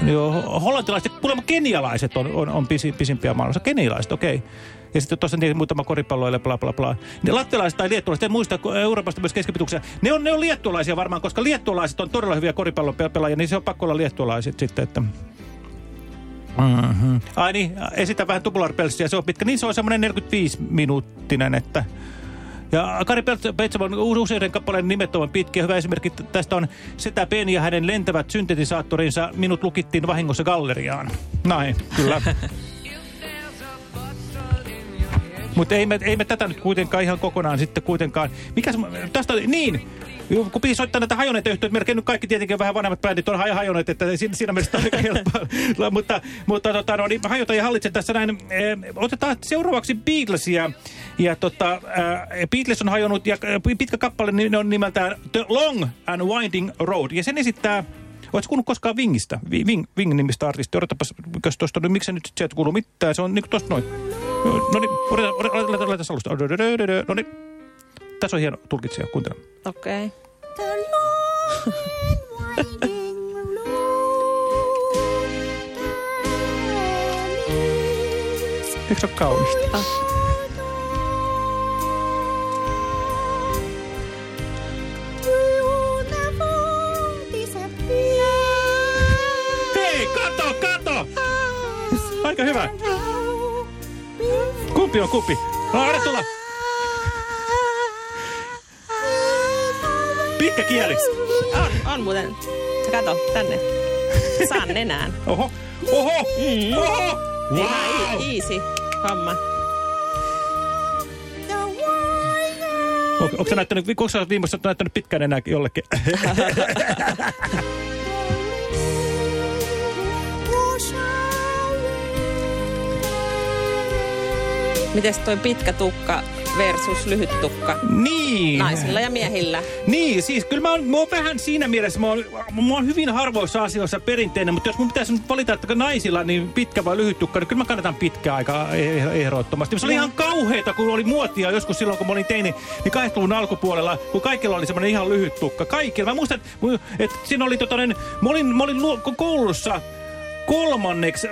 Joo, hollantilaiset, kuulemma kenialaiset on, on, on pisi, pisimpiä maailmassa. Kenialaiset, okei. Ja sitten tuossa niin muutama koripalloille, bla bla bla. Ne lattialaiset tai liettualaiset, en muista Euroopasta myös keskipituksia. Ne on, ne on liettualaisia varmaan, koska liettualaiset on todella hyviä koripallopelaajia, niin se on pakko olla liettualaiset sitten, että... Mm-hmm. Ai niin, esitä vähän tupularpelssiä, se on pitkä. Niin se on semmoinen 45-minuuttinen, että... Ja Kari Petsamon useiden kappaleen nimettömän pitkä hyvä esimerkki tästä on Setä Peni ja hänen lentävät syntetisaattorinsa minut lukittiin vahingossa galleriaan. Näin, kyllä. Mutta ei me, ei me tätä nyt kuitenkaan ihan kokonaan sitten kuitenkaan. Mikäs, tästä niin, kun piti soittaa näitä hajoneita yhtiöitä, melkein nyt kaikki tietenkin vähän vanhemmat brändit on haj- hajoneet, että siinä, siinä mielessä aika helppoa. mutta mutta tota, no, niin, hajota ja hallitse tässä näin. Eh, otetaan seuraavaksi Beatlesia. Ja tota, äh, Beatles on hajonnut ja äh, pitkä kappale niin on nimeltään The Long and Winding Road. Ja sen esittää Oletko kuullut koskaan Wingistä? Vi- Wing, Wing-nimistä artistia. Odotapas, jos tuosta, no, miksi nyt sieltä kuuluu mitään? Se on niin kuin tuosta noin. No niin, otetaan alusta. No niin. Tässä on hieno tulkitsija, kuuntele. Okei. <laughs> Eikö se ole kaunista? Ah. Hei, kato, kato! Aika hyvä. Kumpi on kumpi? No, anna tulla. Pitkä kieli. On, on muuten. Kato, tänne. Saan nenään. <laughs> Oho, oho, Mm. oho! Ihan e- easy homma. On, onko sä näyttänyt, onko sä viimeistä näyttänyt pitkään enää jollekin? <laughs> Mites toi pitkä tukka versus lyhyt tukka? Niin. Naisilla ja miehillä. Niin, siis kyllä mä oon, mä oon vähän siinä mielessä, mä oon, mä oon hyvin harvoissa asioissa perinteinen, mutta jos mun pitäisi nyt valita, että naisilla niin pitkä vai lyhyt tukka, niin kyllä mä kannatan pitkää aika eh- ehdottomasti. Se oli ihan kauheita, kun oli muotia joskus silloin, kun mä olin teini, niin 80-luvun alkupuolella, kun kaikilla oli semmoinen ihan lyhyt tukka. Kaikilla. Mä muistan, että, siinä oli tota, mä olin, mä olin koulussa kolmanneksi,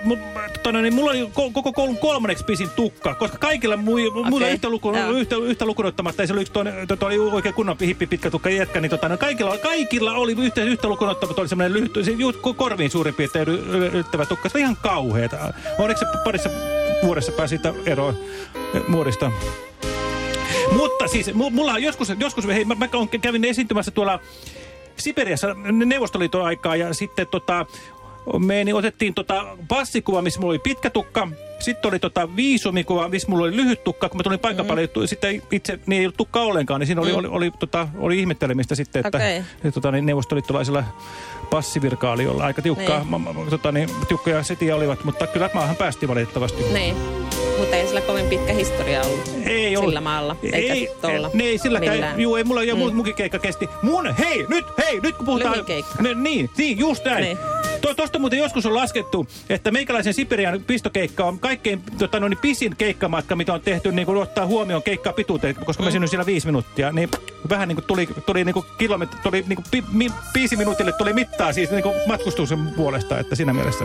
tota, niin, mulla oli ko- koko koulun kolmanneksi pisin tukka, koska kaikilla mui, okay. muilla yhtä, luku, yhtä, yhtä lukunottamatta, ei se oli yksi toinen, to, oli oikein kunnon hippi pitkä tukka jätkä, niin tota, no, kaikilla, kaikilla oli yhtä, yhtä lukunottamatta, oli semmoinen lyhyt, se, korviin suurin piirtein ylittävä tukka, se oli ihan kauheeta. Onneksi parissa vuodessa pääsi siitä eroon muodista. Mutta siis, mu- mulla on joskus, joskus hei, mä, mä kävin esiintymässä tuolla Siperiassa Neuvostoliiton aikaa ja sitten tota, me niin otettiin tota passikuva, missä mulla oli pitkä tukka. Sitten oli tota viisumikuva, missä mulla oli lyhyt tukka. Kun mä tulin paikan päälle, mm. sitten itse niin ei ollut tukka ollenkaan, niin siinä oli, Mm. oli, oli, tota, oli ihmettelemistä sitten, että okay. tota, niin neuvostoliittolaisilla passivirkaalijoilla aika tiukkaa, Niin. tota, niin, tiukkoja setiä olivat, mutta kyllä maahan päästiin valitettavasti. Niin. Mutta ei sillä kovin pitkä historia ollut Ei ollut. sillä maalla. Eikä ei, tolla ne ei silläkään, millään. juu, ei mulla jo Mm. munkin keikka kesti. Mun, hei, nyt, hei, nyt kun puhutaan... Ne, niin, niin, just näin. Niin. To, tosta muuten joskus on laskettu, että meikäläisen Siperian pistokeikka on kaikkein tota, no, niin pisin keikkamatka, mitä on tehty, niin kuin ottaa huomioon keikkaa pituuteen, koska mm. mä sinun siellä viisi minuuttia. Niin vähän niin kuin tuli, tuli niin kuin kilometri, tuli niin kuin pi, mi, viisi minuutille tuli mittaa siis niin kuin matkustuksen puolesta, että siinä mielessä.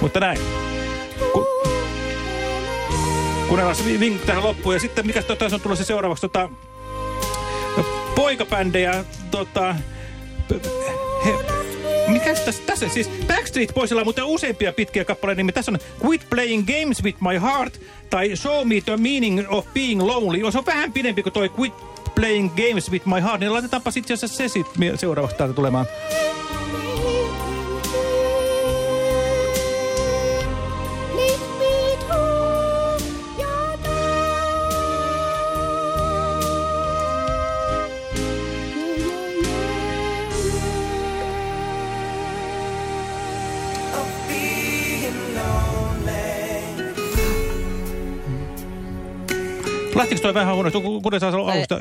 Mutta näin. Ku, kuunnellaan se vink tähän loppuun. Ja sitten mikä tota, on tulossa seuraavaksi tota, poikabändejä, tota, he, mikäs tässä, tässä siis Backstreet Boysilla on muuten useampia pitkiä kappaleita, niin tässä on Quit Playing Games With My Heart tai Show Me The Meaning Of Being Lonely. Se on vähän pidempi kuin toi Quit Playing Games With My Heart, niin laitetaanpa sitten se sit seuraavaksi täältä tulemaan. Lähtikö toi vähän huonosti? Ku- Kuten saa olla alusta?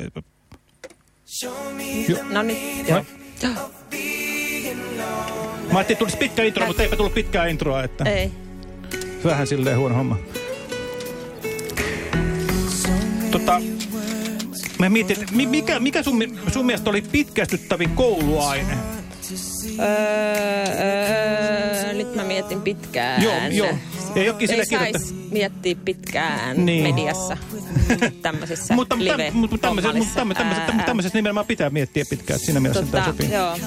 No niin, joo. Mä ajattelin, että tulisi pitkä intro, mutta eipä tullut pitkää introa, että Ei. vähän silleen huono homma. Tota, mä mietin, että mi- mikä, mikä sun, sun mielestä oli pitkästyttävin kouluaine? Öö, öö, nyt mä mietin pitkään. Joo, joo. Ei olekin sille Ei kirjoittaa. miettiä pitkään Niin. mediassa, tämmöisissä Mutta live täm, mut, tämmöisessä, mut tämmöisessä, tämmöisessä, tämmöisessä nimenomaan pitää miettiä pitkään, että siinä mielessä tämä tota, sopii. joo,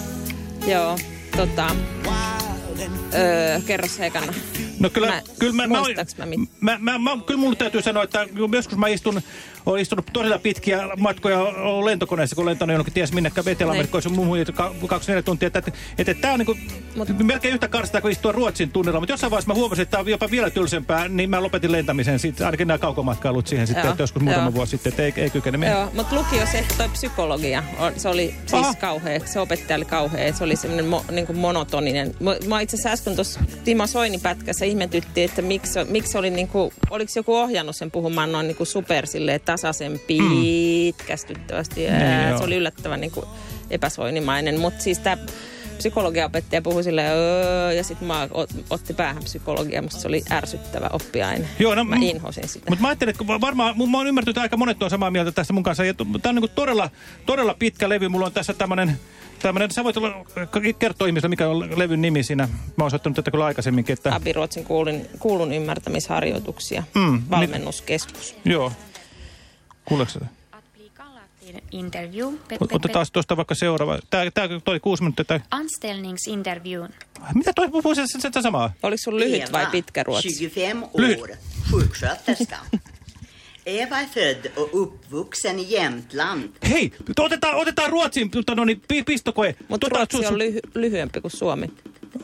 joo, tota, öö, kerro se ekana. No kyllä, Mä- kyllä mä, mä, mä mä, mä, mä, kyllä mulle täytyy sanoa, että joskus mä istun, olen istunut todella pitkiä matkoja lentokoneessa, kun lentänyt jonnekin ties minne, Etelä-Amerikkoissa Niin. muuhun, 24 tuntia. Että, että, että tämä on niin kuin, melkein yhtä karstaa kuin istua Ruotsin tunnilla, mutta jossain vaiheessa mä huomasin, että tämä on jopa vielä tylsempää, niin mä lopetin lentämisen, siitä, ainakin nämä kaukomatkailut siihen sitten, että joskus muutama joo. vuosi sitten, että ei, ei kykene mennä. Joo, mutta lukiossa ehkä toi psykologia, on, se oli siis Aha. kauhea, se opettaja oli kauhea, se oli semmoinen mo, niin kuin monotoninen. Mä, mä itse asiassa äsken tuossa Timo Soinin pätkässä ihmetyttiin, että miksi, miksi oli niin kuin, oliko joku ohjannut sen puhumaan noin niin kuin super silleen tasaisen pitkästyttävästi. Ja Niin, joo. se oli yllättävän niin kuin epäsoinimainen, mutta siis tämä psykologiaopettaja puhui silleen, öö, ja sitten mä ot- otti päähän psykologia, musta se oli ärsyttävä oppiaine. Joo, no, mä mm, inhosin sitä. Mutta mä ajattelin, että varmaan, mä oon ymmärtänyt, että aika monet on samaa mieltä tästä mun kanssa. Tämä on niin todella, todella pitkä levy. Mulla on tässä tämmöinen, tämmönen, sä voit olla, kertoa ihmisille, mikä on levyn nimi siinä. Mä oon soittanut tätä kyllä aikaisemminkin. Että, Abiruotsin kuulun, kuulun ymmärtämisharjoituksia. Mm, Valmennuskeskus. joo. Kuuleeko? Interview. Pe- Otetaan tuosta vaikka seuraava. Tää, tää toi kuusi minuuttia. Tää. Anställningsintervjun. Mitä toi puhuu se, se, se samaa? Oliko sun lyhyt vai pitkä ruotsi? 25 Lyhyt. sjuksköterska. Eva är född och uppvuxen i Jämtland. Hei, otetaan, otetaan Ruotsin tota, no, niin, pi- pistokoe. Mutta Tota, Ruotsi on lyhy lyhyempi kuin Suomi.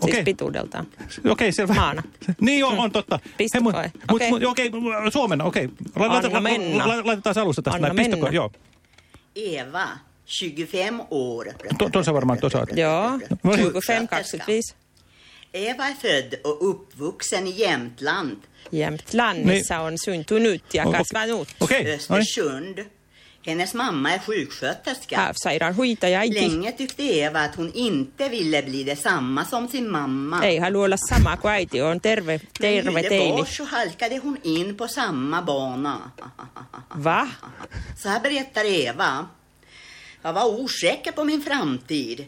Siis Okei. pituudeltaan. Okei, selvä. Maana. Niin joo, on totta. <laughs> Pistokoe. Hei, mut- Okei. mut- Okei, Suomena, okei. La- Anna laita- la- mennä. la- Laitetaan se alusta tästä Anna näin. Pistokoe, mennä. joo. Eva, 25 år. Tuossa varmaan tuossa on. Joo, No niin. 25, 25. Eva är född och uppvuxen i Jämtland. Jämtlandissa on syntynyt ja Okei. kasvanut. Östersund. Hennes mamma är sjuksköterska. Länge tyckte Eva att hon inte ville bli detsamma som sin mamma. Ei halua olla sama kuin äiti on terve, terve Men teini. Göteborg så halkade hon in på samma bana. Va? Så här berättar Eva. Jag var osäker på min framtid.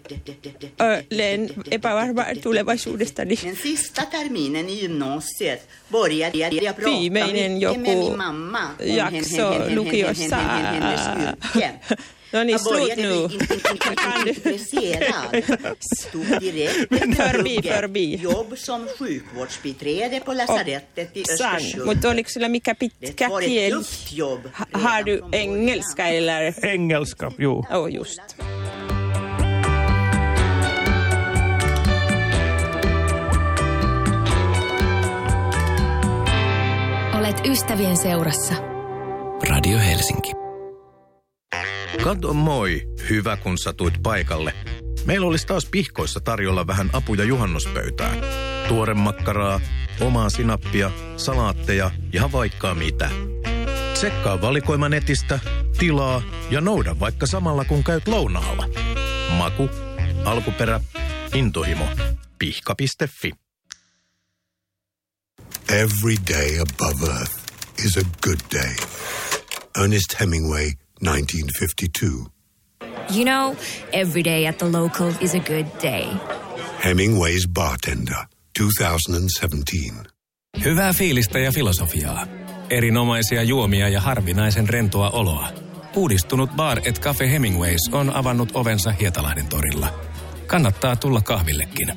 Olen epävarma tulevaisuudestani. Den sista terminen i gymnasiet började jag prata mycket med min mamma om hennes yrke. No niin, Jag slut nu. intresserad. Stod direkt Förbi, förbi. Jobb som sjukvårdsbiträde på lasarettet i. Östersund. Mutta oliko mikä pitkä kieli? Ha- Har du engelska eller? Engelska, joo. Oh, just. Olet ystävien seurassa. Radio Helsinki. Kato moi, hyvä kun satuit paikalle. Meillä olisi taas pihkoissa tarjolla vähän apuja juhannuspöytään. Tuore makkaraa, omaa sinappia, salaatteja ja vaikka mitä. Tsekkaa valikoima netistä, tilaa ja nouda vaikka samalla kun käyt lounaalla. Maku, alkuperä, intohimo. Pihka.fi. Every day above Earth is a good day. Ernest Hemingway, 1952. You know, every day at the local is a good day. Hemingway's Bartender, 2017. Hyvää fiilistä ja filosofiaa. Erinomaisia juomia ja harvinaisen rentoa oloa. Uudistunut Bar et Cafe Hemingways on avannut ovensa Hietalahden torilla. Kannattaa tulla kahvillekin.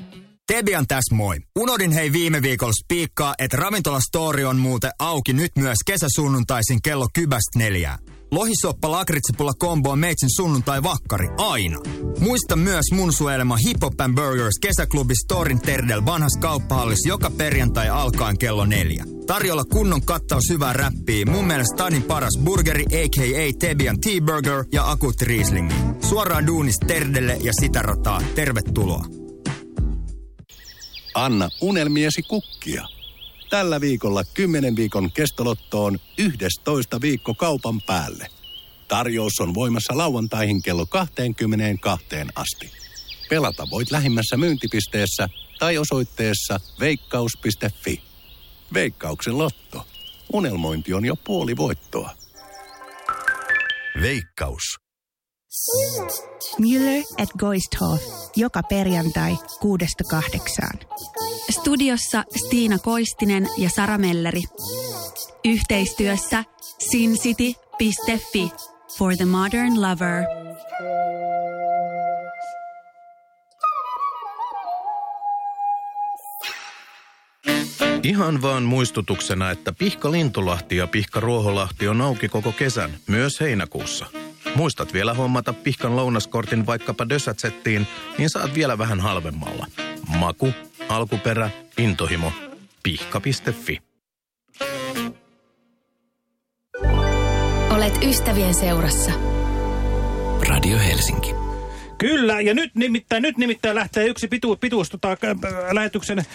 Tebian tässä moi. Unohdin hei viime viikolla spiikkaa, että ravintola Story on muuten auki nyt myös kesäsunnuntaisin kello kybästä neljää. Lohisoppa lakritsipula kombo on meitsin sunnuntai vakkari aina. Muista myös mun suojelema Hip Hop and Burgers kesäklubi Storin Terdel vanhas kauppahallis joka perjantai alkaen kello neljä. Tarjolla kunnon kattaus hyvää räppiä, mun mielestä stadin paras burgeri a.k.a. Tebian T-Burger ja akuutti Rieslingi. Suoraan duunista Terdelle ja sitä rataa. Tervetuloa. Anna unelmiesi kukkia. Tällä viikolla 10 viikon kestolottoon 11 viikko kaupan päälle. Tarjous on voimassa lauantaihin kello 22 asti. Pelata voit lähimmässä myyntipisteessä tai osoitteessa veikkaus.fi. Veikkauksen lotto. Unelmointi on jo puoli voittoa. Veikkaus. Müller at Goisthof. Joka perjantai kuudesta kahdeksaan. Studiossa Stiina Koistinen ja Sara Melleri. Yhteistyössä sincity.fi for the modern lover. Ihan vaan muistutuksena, että Pihka Lintulahti ja Pihka Ruoholahti on auki koko kesän, myös heinäkuussa. Muistat vielä hommata Pihkan lounaskortin vaikkapa Dösatsettiin, niin saat vielä vähän halvemmalla. Maku, alkuperä, intohimo. Pihka.fi. Olet ystävien seurassa. Radio Helsinki. Kyllä, ja nyt nimittäin, nyt nimittäin lähtee yksi pitu, pituus tota, äh, lähetyksen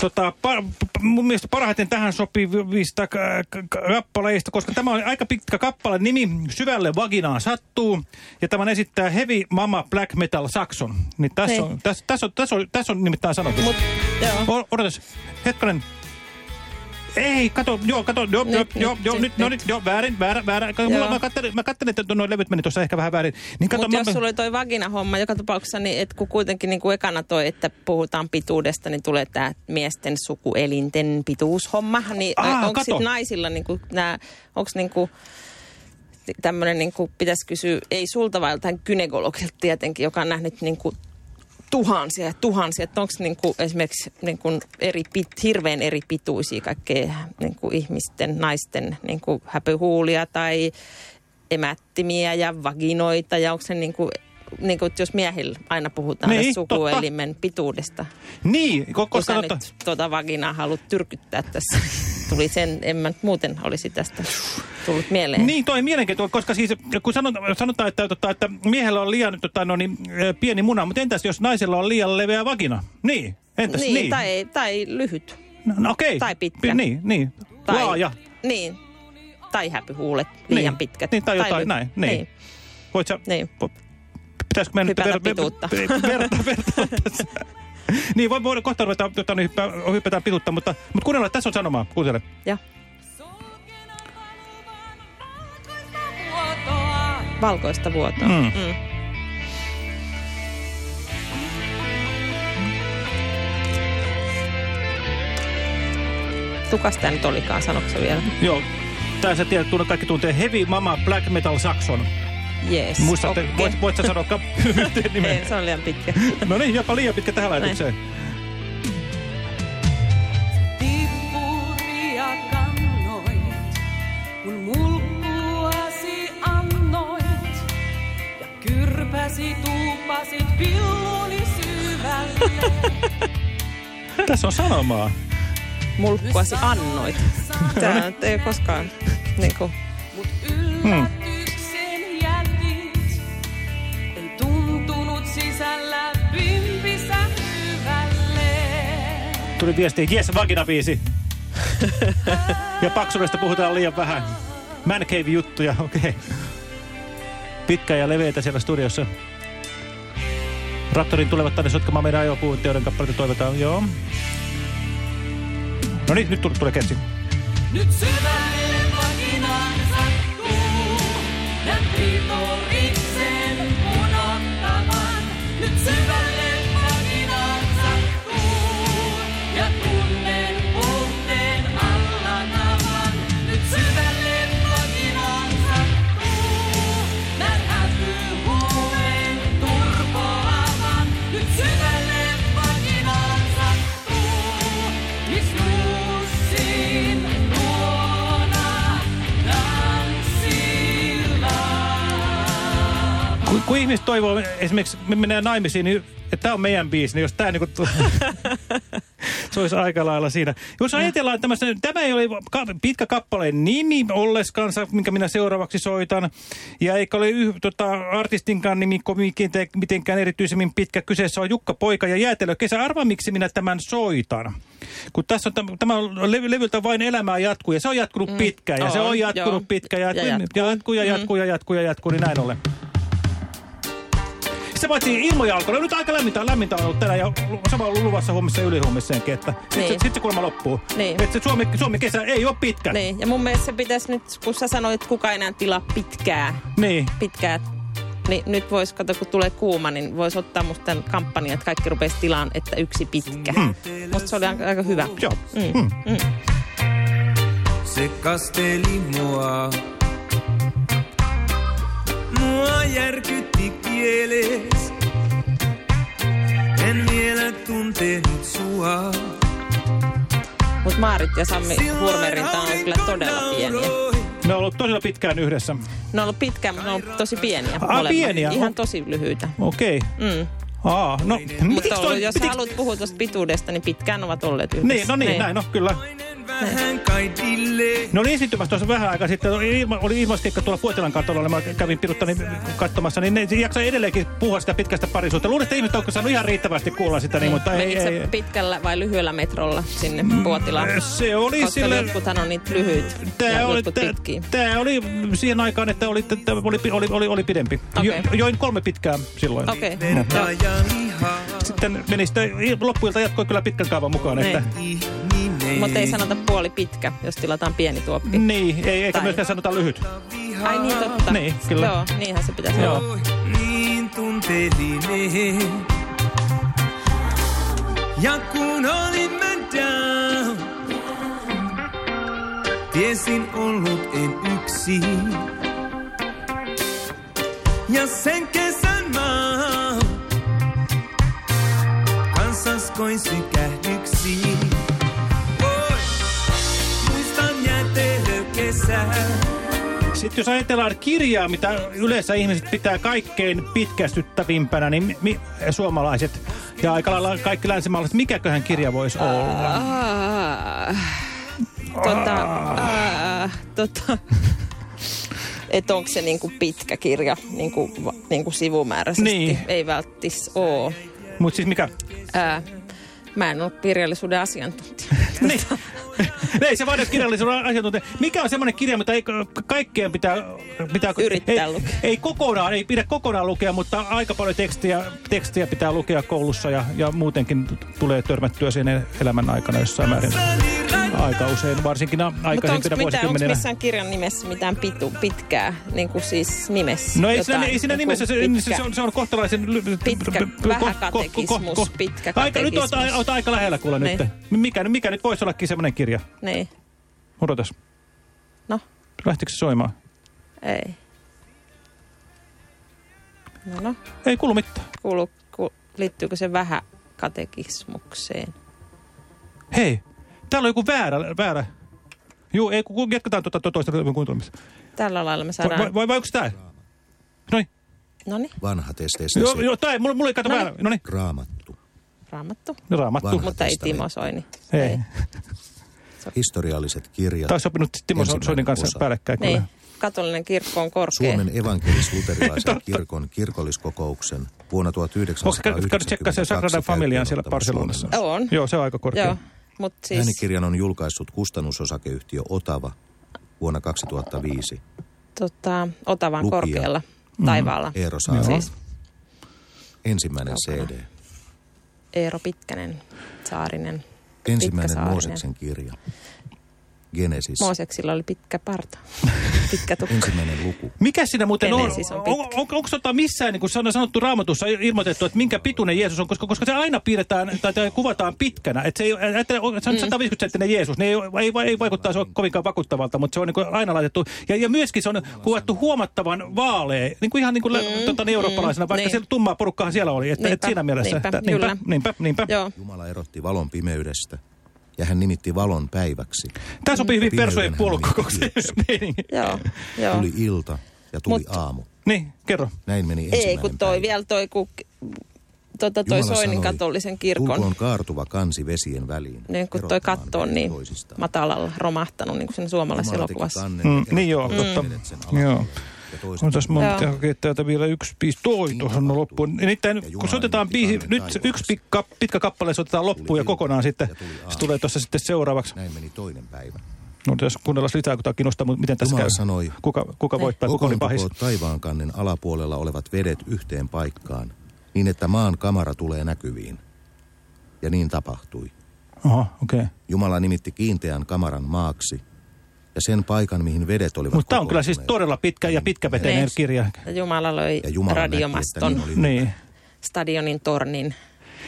tota, pa, pa, mun mielestä parhaiten tähän sopivista ka- ka- kappaleista, koska tämä on aika pitkä kappale. Nimi Syvälle vaginaan sattuu, ja tämän esittää Heavy Mama Black Metal Saxon. Niin tässä, on, tässä, tässä, on, tässä, on, tässä on nimittäin sanottu. Mut, joo. O- Odotas, hetkonen. Ei, kato, joo, kato, joo, Nyt, joo, nyt, joo, joo, nyt, no nyt. joo, väärin, väärä, väärä. Kato, mulla, mä kattelin, mä kattelin, että nuo levyt meni tuossa ehkä vähän väärin. Niin kato, Mutta mä, jos sulla oli toi vagina-homma joka tapauksessa, niin et kun kuitenkin niin kuin ekana toi, että puhutaan pituudesta, niin tulee tämä miesten sukuelinten pituushomma. Niin Aa, onko sitten naisilla niin kuin nämä, onko niin kuin tämmöinen, niin kuin pitäisi kysyä, ei sulta vaan joltain gynekologilta tietenkin, joka on nähnyt niin kuin tuhansia ja tuhansia, että onko niin kuin esimerkiksi niin kuin eri pit, hirveän eri pituisia kaikkea niin kuin ihmisten, naisten niin kuin häpyhuulia tai emättimiä ja vaginoita ja onko se niin kuin, niin kuin, että jos miehillä aina puhutaan Niin, sukuelimen pituudesta. Niin, koska sä totta, nyt tuota vaginaa haluat tyrkyttää tässä. Tuli sen, en mä muuten olisi tästä tullut mieleen. Niin, toi mielenkiintoinen, koska siis kun sanotaan, sanotaan että, että, että miehellä on liian tota, no, niin, pieni muna, mutta entäs jos naisella on liian leveä vagina? Niin, entäs niin, niin? Tai, tai lyhyt. No, no okei. Tai pitkä. Pi- Niin, niin. Tai, Laaja. Niin. Tai häpyhuulet liian niin. pitkät. Niin, tai jotain lyhyt. näin. Niin. niin. Voit sä, Niin. Pitäisikö mennä Hypätä pituutta. verta, <laughs> verta, tässä. niin, voi, voi kohta ruveta tota, niin, hyppää, hypätään pituutta, mutta, mutta kuunnella, tässä on sanomaa, kuuntele. Ja. Valkoista vuotoa. Mm. Mm. Kukas tämä nyt olikaan, sanoiko se vielä? Joo, tää sä tiedät, kaikki tuntee Heavy Mama Black Metal Saxon. Jees, Muistatte, okei. voit, voit sä sanoa <laughs> yhteen nimen? Ei, se on liian pitkä. No niin, jopa liian pitkä tähän lähetykseen. Tippuria kannoit, kun mulkkuasi annoit. Ja kyrpäsi tuupasit pilluni syvälle. <laughs> Tässä on sanomaa. Mulkkuasi annoit. Tämä ei koskaan niin kuin, Hmm. Tuli viesti, jes, vagina-biisi. ja paksuudesta puhutaan liian vähän. Man cave-juttuja, okei. Okay. Pitkä ja leveitä siellä studiossa. Raptorin tulevat tänne sotkemaan meidän ajopuutioiden kappaleita toivotaan, joo. No niin, nyt tulee kensi. Nyt sattuu. Nyt syvälle Kun, ihmiset toivoo, esimerkiksi me menee naimisiin, niin että tämä on meidän biisi, niin jos tämä niinku... <laughs> se olisi aika lailla siinä. Jos ajatellaan tämmöistä, tämä ei ole ka pitkä kappaleen nimi olles kanssa, minkä minä seuraavaksi soitan. Ja eikä ole yh, tota, artistinkaan nimi mitenkään, mitenkään erityisemmin pitkä. Kyseessä on Jukka Poika ja Jäätelö Kesä. Arva, miksi minä tämän soitan. Kun tässä on, täm- tämä on levy, levyltä vain elämää jatkuu ja se on jatkunut Mm. pitkään. Ja se On, jatkunut joo. pitkään. Ja Jatkuu, jatkuu. jatkuu ja jatkuu ja jatkuu ja jatkuu, niin näin ollen. Se paitsi ilmoja alkoi. Nyt aika lämmintä, lämmintä on ollut tänään ja sama on luvassa huomissa ja ylihuomiseenkin, että sitten Niin. sit, sit se kuulemma loppuu. Niin. Että se Suomi, Suomi kesä ei ole pitkä. niin. Ja mun mielestä se pitäisi nyt, kun sä sanoit, että kuka enää tilaa pitkää, Niin. pitkää niin nyt voisi, kato kun tulee kuuma, niin voisi ottaa musta tämän kampanjan, että kaikki rupesi tilaan, että yksi pitkä. Hmm. Musta se oli aika, aika hyvä. Joo. Mm. Hmm. Mm. Se kasteli mua. Mua järkytti kieles. En vielä tuntenut sua. Mutta Maarit ja Sammi Hurmerinta on ollut kyllä todella pieniä. Ne on ollut todella pitkään yhdessä. Ne on ollut pitkään, mutta ne on ollut tosi pieniä. Ah, molemmat. pieniä? Ihan tosi lyhyitä. Okei. Okay. Mm. Aa, no, Mutta mitiks ollut, toi, jos mitiks, haluat puhua tuosta pituudesta, niin pitkään ovat olleet yhdessä. Niin, no niin, näin, no kyllä. Vähän kaikille. Ne oli esiintymässä tuossa vähän aikaa sitten, oli, ilma, oli ilmaiskeikka tuolla Puotilan kartanolla, mä kävin piruttani katsomassa, niin ne jaksaa edelleenkin puhua sitä pitkästä parisuutta. Luulen, että ihmiset onko saanut ihan riittävästi kuulla sitä, niin, mutta ei, ei, se pitkällä vai lyhyellä metrolla sinne Puotilaan? Se oli Koska sillä- jotkuthan on niitä lyhyitä Tämä ja oli, tää, pitkiä. tää oli siihen aikaan, että oli, tää oli, oli, oli, oli pidempi. Jo, Okei. join kolme pitkää silloin. Okei. No. Joo. Sitten meni sitä, loppuilta jatkoi kyllä pitkän kaavan mukaan. Että, Mutta ei sanota puoli pitkä, jos tilataan pieni tuoppi. niin, ei, eikä Tai- myöskään sanota lyhyt. Ai niin, totta. Niin, kyllä. Joo, niinhän se pitäisi Joo. olla. Niin tunteellinen. Ja kun olimme down, tiesin ollut en yksi. Ja sen kesän maa, kanssas koin sykähdyksiin. Sitten jos ajatellaan kirjaa, mitä yleensä ihmiset pitää kaikkein pitkästyttävimpänä, niin mi, mi, suomalaiset ja aika lailla kaikki länsimaalaiset, mikäköhän kirja voisi olla? Ah, tota, ah, tota. Että onko se niinku pitkä kirja niinku, niinku sivumääräisesti? Niin. Ei välttis oo. Mutta siis mikä? Ää, mä en ole kirjallisuuden asiantuntija. <laughs> Niin. <laughs> ei se vain kirjallisuuden asiantuntija. Mikä on semmoinen kirja, mitä ei ka- kaikkeen pitää... pitää Yrittää ei, lukea. Ei kokonaan, ei pidä kokonaan lukea, mutta aika paljon tekstiä, tekstiä pitää lukea koulussa ja, ja muutenkin tulee törmättyä sen elämän aikana jossain määrin. Aika usein, varsinkin onko aikaisempina vuosikymmeninä. missään kirjan nimessä mitään pitu, pitkää, niin kuin siis nimessä? No ei jotain, siinä, ei siinä joku nimessä, se, pitkä- se, on, se on kohtalaisen... Pitkä, ko- vähän ko- katekismus, ko- pitkä Aika, nyt katekismus. oot aika lähellä kuule Niin. nyt. Mikä, mikä nyt voisi ollakin semmoinen kirja? Niin, Odotas. No. Lähtikö se soimaan? ei. No no, Ei kuulu mitään. kuulu, ku, liittyykö se vähän katekismukseen? Hei, täällä on joku väärä. väärä. Juu, ei, kun jatketaan tuota, tuota toista kuuntelemista. Tällä lailla me saadaan... vai, vai, vai onko tää? Noin. Noniin, Vanha testeissä Joo, joo, tää ei, mulla, mulla ei kato No väärä. Noniin. raamattu. raamattu. Raamattu. Vanha Mutta ei. Timo Soini. Ei. <laughs> Historialliset kirjat. Taisi sopinut Timo Soinin kanssa osa. päällekkäin. kyllä. Niin, katolinen kirkko on korkea. Suomen evankelis-luterilaisen <laughs> kirkon kirkolliskokouksen vuonna Onko käynyt tsekkaa se 1992 Sagrada Familiaan siellä Barcelonassa? On. Joo, se on aika korkea. Joo, mutta Siis... Äänikirjan on julkaissut kustannusosakeyhtiö Otava vuonna 2005. tota, Otavan Lukija. korkealla taivaalla. Eero Saarinen. Siis Ensimmäinen CD. Eero Pitkänen, Saarinen. Ensimmäinen. Mooseksen kirja. Genesis. Mooseksilla oli pitkä parta. Pitkä tukka. Ensimmäinen luku. Mikä siinä muuten on? Genesis on on, on, on onko tota missään, niin kuin on sanottu raamatussa, ilmoitettu, että minkä pituinen Jeesus on, koska, koska se aina piirretään tai, tai kuvataan pitkänä. Että se ei, ajattele, se on 150 senttinen Jeesus, niin ei, ei, ei vaikuttaa se on kovinkaan vakuuttavalta, mutta se on niin kuin aina laitettu. Ja, ja myöskin se on kuvattu huomattavan vaalea, niin kuin ihan niin kuin mm, tota, niin eurooppalaisena, vaikka niin. siellä tummaa porukkahan siellä oli. Että, Niinpä, että siinä mielessä. niinpä, että, niinpä, niinpä, niinpä. Joo. Jumala erotti valon pimeydestä ja hän nimitti valon päiväksi. Tämä sopii hyvin persojen puoluekokoukseen. Joo, joo. Tuli ilta ja tuli Mut- aamu. niin, kerro. Näin meni ensimmäinen Ei, kun toi päivä. vielä toi, kun, tota, toi Jumala Soinin sanoi, katolisen kirkon. Tulkoon kaartuva kansi vesien väliin. Niin kun toi katto on niin toisistaan. matalalla romahtanut, niin kuin siinä suomalaisessa elokuvassa. Mm, niin joo, totta. sen Joo. On tässä monta täältä vielä yksi biisi. Toi tuohon on loppuun. Nimittäin kun soitetaan biisi, nyt yksi pikka, pitkä kappale soitetaan loppuun ja kokonaan sitten. Se tulee tuossa sitten seuraavaksi. Näin meni toinen päivä. No jos kuunnellaan lisää, kun tämä kiinnostaa, mutta miten tässä Jumala käy? sanoi, Kuka, kuka voittaa, kuka oli pahis? Taivaan kannen alapuolella olevat vedet yhteen paikkaan, niin että maan kamara tulee näkyviin. Ja niin tapahtui. Oho, okei. Okay. Jumala nimitti kiinteän kamaran maaksi, ja sen paikan, mihin vedet olivat Mutta tämä on kyllä siis todella pitkä ja pitkäveteinen Niin. kirja. Ja Jumala löi Ja Jumala näki, että radiomaston, niin oli Niin. stadionin tornin,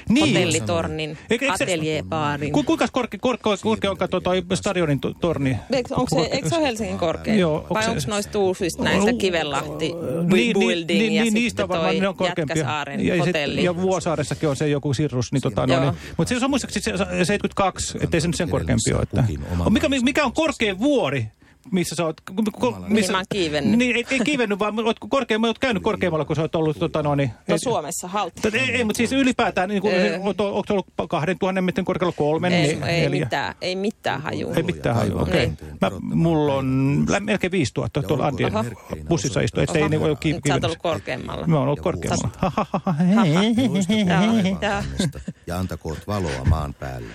Niin. hotellitornin, Eikö- eikö se- ateljeebaarin. Ku, kuinka korke, korke, korkea on katso toi stadionin to- torni? Eikö, onko, se, eikö se ole Helsingin korkein? Joo, onko Vai se- onko noista uusista näistä Kivenlahti Niin, building niin, ja niin, niistä varmaan, ne on toi korkeampia. Jätkäsaaren ja, sit- hotelli? ja Vuosaaressakin on se joku sirrus. Niin, tota, no, niin, mutta se on muistaakseni se 72, ettei se nyt sen korkeampi ole. Että, mikä, mikä on korkein vuori? Missä sä oot... Ku, ku, Mihin mä oon kiivennyt. Niin, ei, ei kiivennyt, vaan oot, korkeamma, oot käynyt korkeammalla, kun sä oot ollut... Tota, no, niin, No Suomessa halti. Ei, ei, mutta siis ylipäätään, niin kuin, Öö. oot, onko se ollut kahden tuhannen metrin korkealla kolmen, Ei, niin, ei neljä? mitään, ei mitään hajua. Ei mitään hajua, okei. Niin. Mä, mulla on melkein 5000 tuolla Andien bussissa istu, ettei Oho. niin voi Nyt Sä oot kiivennyt. ollut korkeammalla. Mä oon ollut korkeammalla. <laughs> Ja antakoot valoa maan päälle.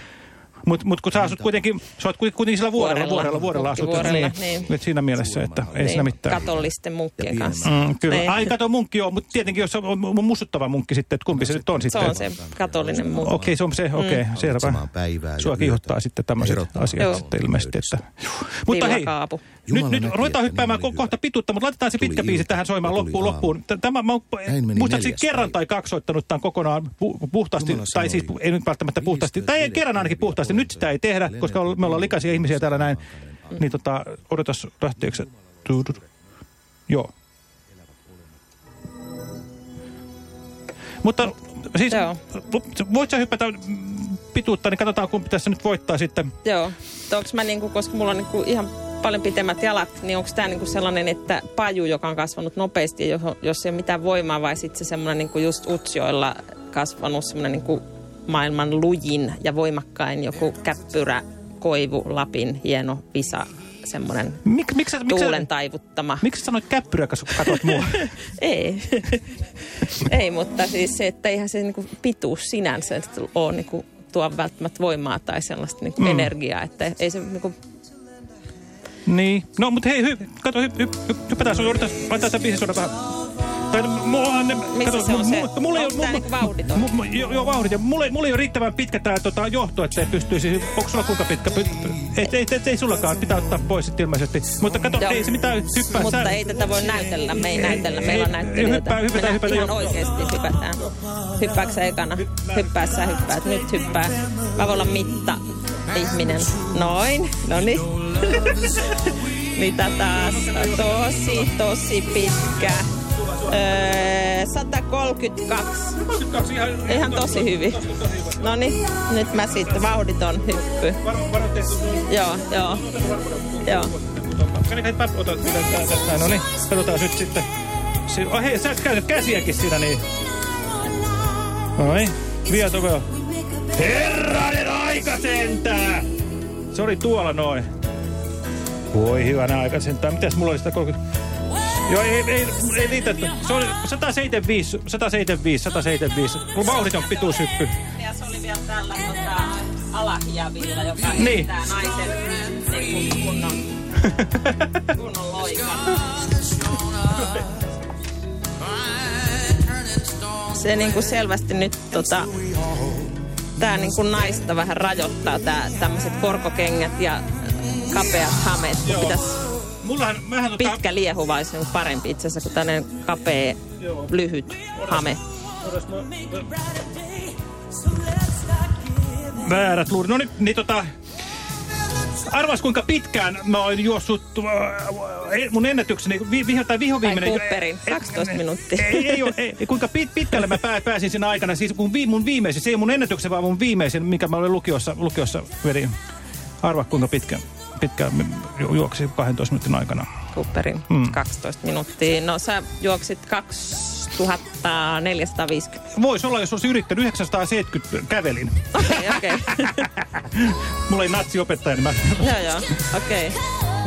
Mutta mut kun sä asut kuitenkin, sä oot kuitenkin sillä vuorella, Vuorella. vuorella, vuorella asut. Vuorella, niin. niin. Et siinä mielessä, että ei Niin, siinä mitään. Katollisten munkkien kanssa. Mm, kyllä. Niin. Ai kato, munkki on, mutta tietenkin jos se on mustuttava munkki sitten, että kumpi se nyt on Se sitten. on se katollinen munkki. Okei, se on se, okei, Mm. selvä. päivää Sua kiihottaa sitten tämmöiset asiat sitten ilmeisesti. Että. Mutta hei, Nyt, nyt ruvetaan hyppäämään oli kohta pituutta, mutta laitetaan se Tuli pitkä biisi tähän soimaan loppuun aamu. loppuun. Tämä, mä, muistaakseni kerran tai kaksi soittanut tämän kokonaan pu- puhtaasti, Jumala tai sanoi, siis ei nyt välttämättä puhtaasti, tai ei, kerran ainakin puhtaasti. Nyt sitä ei tehdä, koska me ollaan likaisia ihmisiä täällä näin. Niin tota, odotas, lähteekö se? Tuudut. Joo. Mutta siis, voit sä hypätä pituutta, niin katsotaan kumpi tässä nyt voittaa sitten. Joo. Onks mä niinku, koska mulla on niinku ihan paljon pitemmät jalat, niin onko tämä niinku sellainen, että paju, joka on kasvanut nopeasti, johon, jos ei ole mitään voimaa, vai sitten se semmoinen niinku just utsjoilla kasvanut semmoinen niinku maailman lujin ja voimakkain joku käppyrä, koivu, Lapin, hieno visa, semmoinen Mik, miksi sä, miksi tuulen taivuttama. miksi sanoit käppyrä, kun katsot mua? <laughs> Ei. <laughs> ei, mutta siis se, että eihän se niinku pituus sinänsä ole niinku tuo välttämättä voimaa tai sellaista niinku Mm. energiaa, että ei se niinku Niin. No, mutta hei, hy, kato, hy, hy, hy, hypätään sun, yritetään laittaa sitä biisi soida vähän. Mulla on ne, Missä se on se? mu- mulla Onko tää niinku joo, joo, vauhdit. Ja mulla, mulla ei ole riittävän pitkä tää tota, johto, että ei pystyisi, onko sulla kuinka pitkä? Py- Ei, ei, ei, ei sullakaan, pitää ottaa pois sitten ilmeisesti. Mutta kato, Joo. ei se mitään hyppää. Mutta sä- ei tätä voi näytellä, me ei näytellä, meillä on näyttelijöitä. hyppää, hypätään, Me hypätään, ihan joo. oikeasti hypätään. Hyppääkö sä ekana? Hyppää sä hyppäät, nyt hyppää. Mä voin olla mitta ihminen. Noin, no niin. <laughs> Mitä taas? Tosi, tosi pitkä. Öö, 132. Ihan tosi hyvin. No niin, nyt mä sitten vauhditon hyppy. Joo, joo. Joo. Tästä no niin, katsotaan nyt sitten. Si- oh, hei, sä käytät käsiäkin siinä, niin. Noin, vieto vielä. Herranen aika sentää! Se oli tuolla noin. Voi hyvänä aika sentää. Mitäs mulla oli sitä 30? Joo, ei, ei, ei riitä. Se oli 175, 175, 175. Mun vauhdit on pituushyppy. Ja se oli vielä tällä tota, alahiavilla, joka Niin. estää naisen niin kun- kunnon, kunnon loikan. Se niinku selvästi nyt tota, tää niinku naista vähän rajoittaa tää tämmöiset korkokengät ja kapeat hameet, kun pitäisi Mullahan, mähän tota... pitkä liehuva olisi niinku parempi itse asiassa kuin tämmöinen kapea, Joo. lyhyt hame. Otas mä- Väärät luurit. No niin, niin tota... Arvas kuinka pitkään mä oon juossut äh, mun ennätykseni, vi, vi, tai viho viimeinen... Tai Cooperin, 12 minuuttia. Ei, ei, ole, ei, kuinka pit, pitkälle mä pää, pääsin siinä aikana, siis kun vi, mun viimeisin, se ei mun ennätyksen, vaan mun viimeisin, mikä mä olin lukiossa, lukiossa vedin. Arva kuinka pitkä, pitkään mä ju- juoksin 12 minuutin aikana. Cooperin Mm. 12 minuuttia. No sä juoksit 2450. Voisi olla, jos olisi yrittänyt 970 kävelin. Okei, okei. <laughs> Mulla ei natsiopettaja, niin mä... Joo, joo. Okei.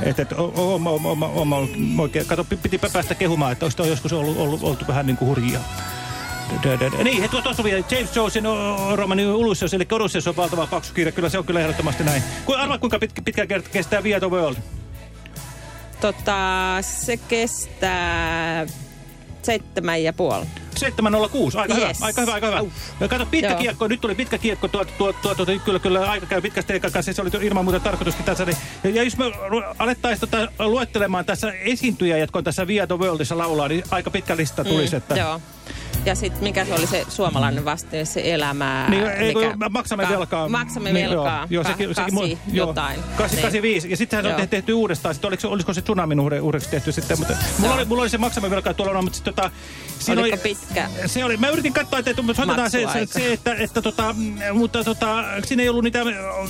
Et, et, o- o- oma, oma, oma, oma, oikein, kato, pi- piti päästä kehumaan, että olisi joskus ollut, ollut, oltu vähän niin kuin hurjia. Niin, he tuo tuossa vielä James Jonesin romani Ulysses, eli Odysseus on valtava paksu kirja. Kyllä se on kyllä ehdottomasti näin. Arvaa, kuinka pitkä, pitkä kestää Via the World? Tota, se kestää seitsemän ja puoli. 706, aika Yes. hyvä, aika hyvä, aika hyvä. Ja kato, pitkä Joo. kiekko, nyt tuli pitkä kiekko, tuo, tuo, tuo, tuo, kyllä, kyllä aika käy pitkästi eikä kanssa, se oli ilman muuta tarkoituskin tässä. Niin, ja, jos me alettaisiin tota, luettelemaan tässä esiintyjä, jotka on tässä Via the Worldissa laulaa, niin aika pitkä lista tulisi. Mm, että, joo. Ja sitten mikä se oli se suomalainen vastine, se elämää... Niin, ei, mikä, maksamme ka- velkaa. Maksamme Niin, velkaa. Joo, joo, sekin, Ka- sekin, kasi joo, jotain. Kasi, Niin. 85. Ja sittenhän se on Joo. tehty uudestaan. Sitten oliko, olisiko se tsunamin uhre, uhreksi tehty sitten. Mutta mulla, oli, mulla oli se maksamme velkaa tuolla, mutta sitten tota... siinä Oliko oli, pitkä se oli, mä yritin katsoa, että soitetaan se, se, se, että, että tota, mm, mutta tota, siinä ei ollut niitä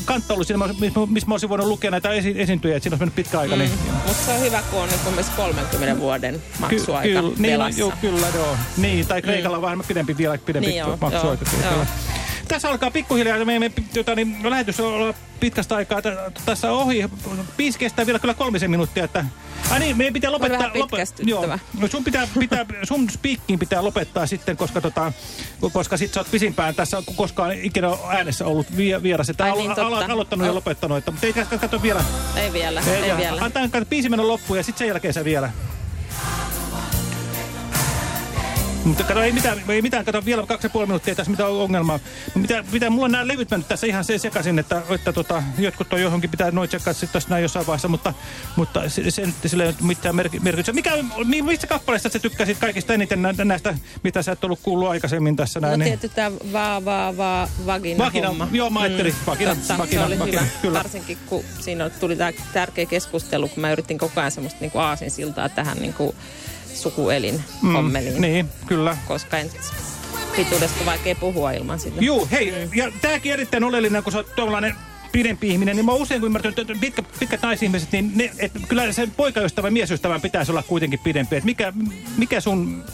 kantta ollut siinä, missä, missä mä olisin voinut lukea näitä esi, esiintyjä, että siinä olisi mennyt pitkä aika. Mm. Niin, Mutta se on hyvä, kun on niin myös 30 vuoden maksuaika Ky- kyllä, niin, joo, kyllä, joo. Niin, tai Kreikalla on vähän pidempi, vielä pidempi Niin joo, joo, joo. Tässä alkaa pikkuhiljaa, me, me, tota, niin, lähetys on olla pitkästä aikaa tässä ohi. Biisi kestää vielä kyllä kolmisen minuuttia, että... Ai niin, meidän pitää lopettaa... vähän pitkästyttävä. No sun, pitää, pitää, sun spiikkiin pitää lopettaa sitten, koska, tota, koska sit sä oot pisimpään tässä, kun koskaan ikinä äänessä ollut vi- vieras. Että Ai al- niin, al- totta. aloittanut ja Al- lopettanut. Että, mutta ei katso, vielä. Ei vielä, ei, ja vielä. Antaa biisi mennä loppuun ja sitten sen jälkeen sä vielä. Mutta kato, ei mitään, ei mitään, kato vielä kaksi ja puoli minuuttia, tässä mitään ongelmaa. Mitä, mitä mulla on nämä levyt mennyt tässä ihan se sekaisin, että, että tota, jotkut on johonkin, pitää noin tsekkaa sitten tässä näin jossain vaiheessa, mutta, mutta se, se, sillä ei ole mitään merki, merkitystä. Mikä, mi, mistä kappaleista sä tykkäsit kaikista eniten nä, näistä, mitä sä et ollut kuullut aikaisemmin tässä näin? No niin? tietysti tämä va, va, va, vagina, Vagina, homma. joo, mä ajattelin, vagina, totta, vagina, se oli vagina, hyvä. kyllä. Varsinkin kun siinä tuli tämä tärkeä keskustelu, kun mä yritin koko ajan semmoista niin aasinsiltaa tähän niin kuin sukuelin hommeliin. Niin, kyllä. Koska en, pituudesta vaikea puhua ilman sitä. Juu, hei, ja tämäkin erittäin oleellinen, kun sä oot tuollainen pidempi ihminen, niin mä oon usein ymmärtänyt, että pitkä, pitkät naisihmiset, niin ne, et kyllä sen poikaystävän, miesystävän pitäisi olla kuitenkin pidempi. Et mikä, mikä sun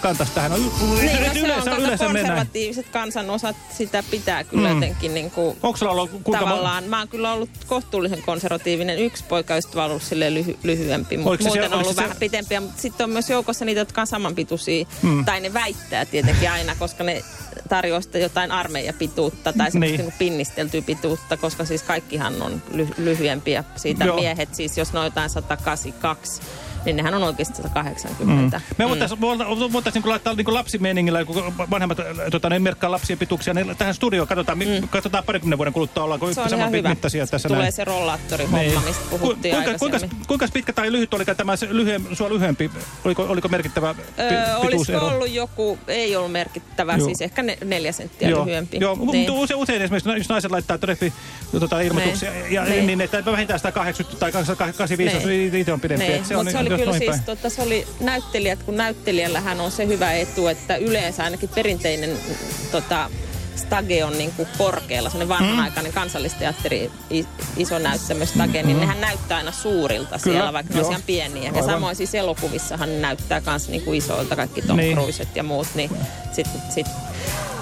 kantas tähän on? Niin, no se on, kato, konservatiiviset kansanosat, sitä pitää kyllä Mm. jotenkin niin kuin, Onko sulla ollut kuinka tavallaan, mä oon kyllä ollut kohtuullisen konservatiivinen. Yksi poikaystävä on ollut silleen lyhy, lyhyempi, mutta muuten se- ollut se vähän pitempiä. Mutta sitten on myös joukossa niitä, jotka on samanpituisia, Mm. tai ne väittää tietenkin aina, koska ne tarjoaa jotain armeijapituutta tai semmoista Niin. niin. pinnisteltyä pituutta, koska siis kaikkihan on ly, lyhyempiä. Siitä Joo. miehet siis, jos ne on jotain 182, niin nehän on oikeasti 180. Mm. Me voitaisiin mm. voitais niin laittaa niin lapsimeiningillä, kun vanhemmat tota, ne merkkaa lapsien pituuksia, niin tähän studioon katsotaan, mm. katsotaan parikymmenen vuoden kuluttua, ollaanko Se on saman mittaisia tässä Tulee näin. se rollaattorihomma, Niin. mistä Ku- puhuttiin kuinka, kuinka, aikaisemmin. kuinka pitkä tai lyhyt oli tämä lyhyen, sua lyhyempi? Oliko, oliko merkittävä Öö, olisiko pituusero? ollut joku, ei ollut merkittävä, Joo. siis ehkä ne, neljä senttiä Joo, lyhyempi. joo niin. mutta usein, usein esimerkiksi, jos naiset laittaa treffi tota, ilmoituksia, Niin. ja, Niin. niin, että vähintään 180 tai 85, jos Niin. itse on pidempi. Niin, se mutta on, se oli jos kyllä siis, tota, se oli näyttelijät, kun näyttelijällähän on se hyvä etu, että yleensä ainakin perinteinen mm, tota, stage on niin kuin korkealla, sellainen vanhanaikainen kansallisteatteri, i- iso näyttämö stage, niin nehän näyttää aina suurilta Kyllä, siellä, vaikka ne on ihan pieniä. Ja Aivan. samoin siis elokuvissahan näyttää myös niin kuin isoilta, kaikki Tom Niin. Cruiset ja muut, niin sitten sit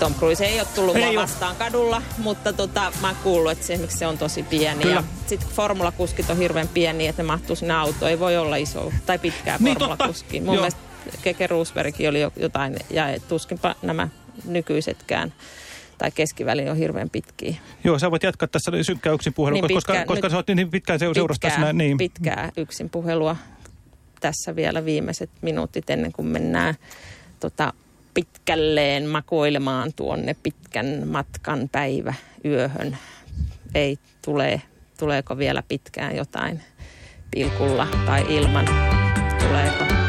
Tom Cruise ei ole tullut Ei mua vastaan kadulla, mutta tota, mä oon kuullut, että se, esimerkiksi se on tosi pieni. Kyllä. Ja sitten formulakuskit on hirveän pieniä, että ne mahtuu sinne autoon. Ei voi olla iso tai pitkää Niin, formulakuski. Mun Joo. mielestä Keke Roosbergkin oli jo jotain, ja tuskinpa nämä nykyisetkään tai keskiväli on hirveän pitkiä. Joo, sä voit jatkaa tässä synkkää yksin puhelua, Niin koska, pitkään- koska sä oot niin pitkään se seurassa tässä näin. Niin. pitkää yksin puhelua tässä vielä viimeiset minuutit ennen kuin mennään tota, pitkälleen makoilemaan tuonne pitkän matkan päivä yöhön. Ei tule, tuleeko vielä pitkään jotain pilkulla tai ilman? Tuleeko?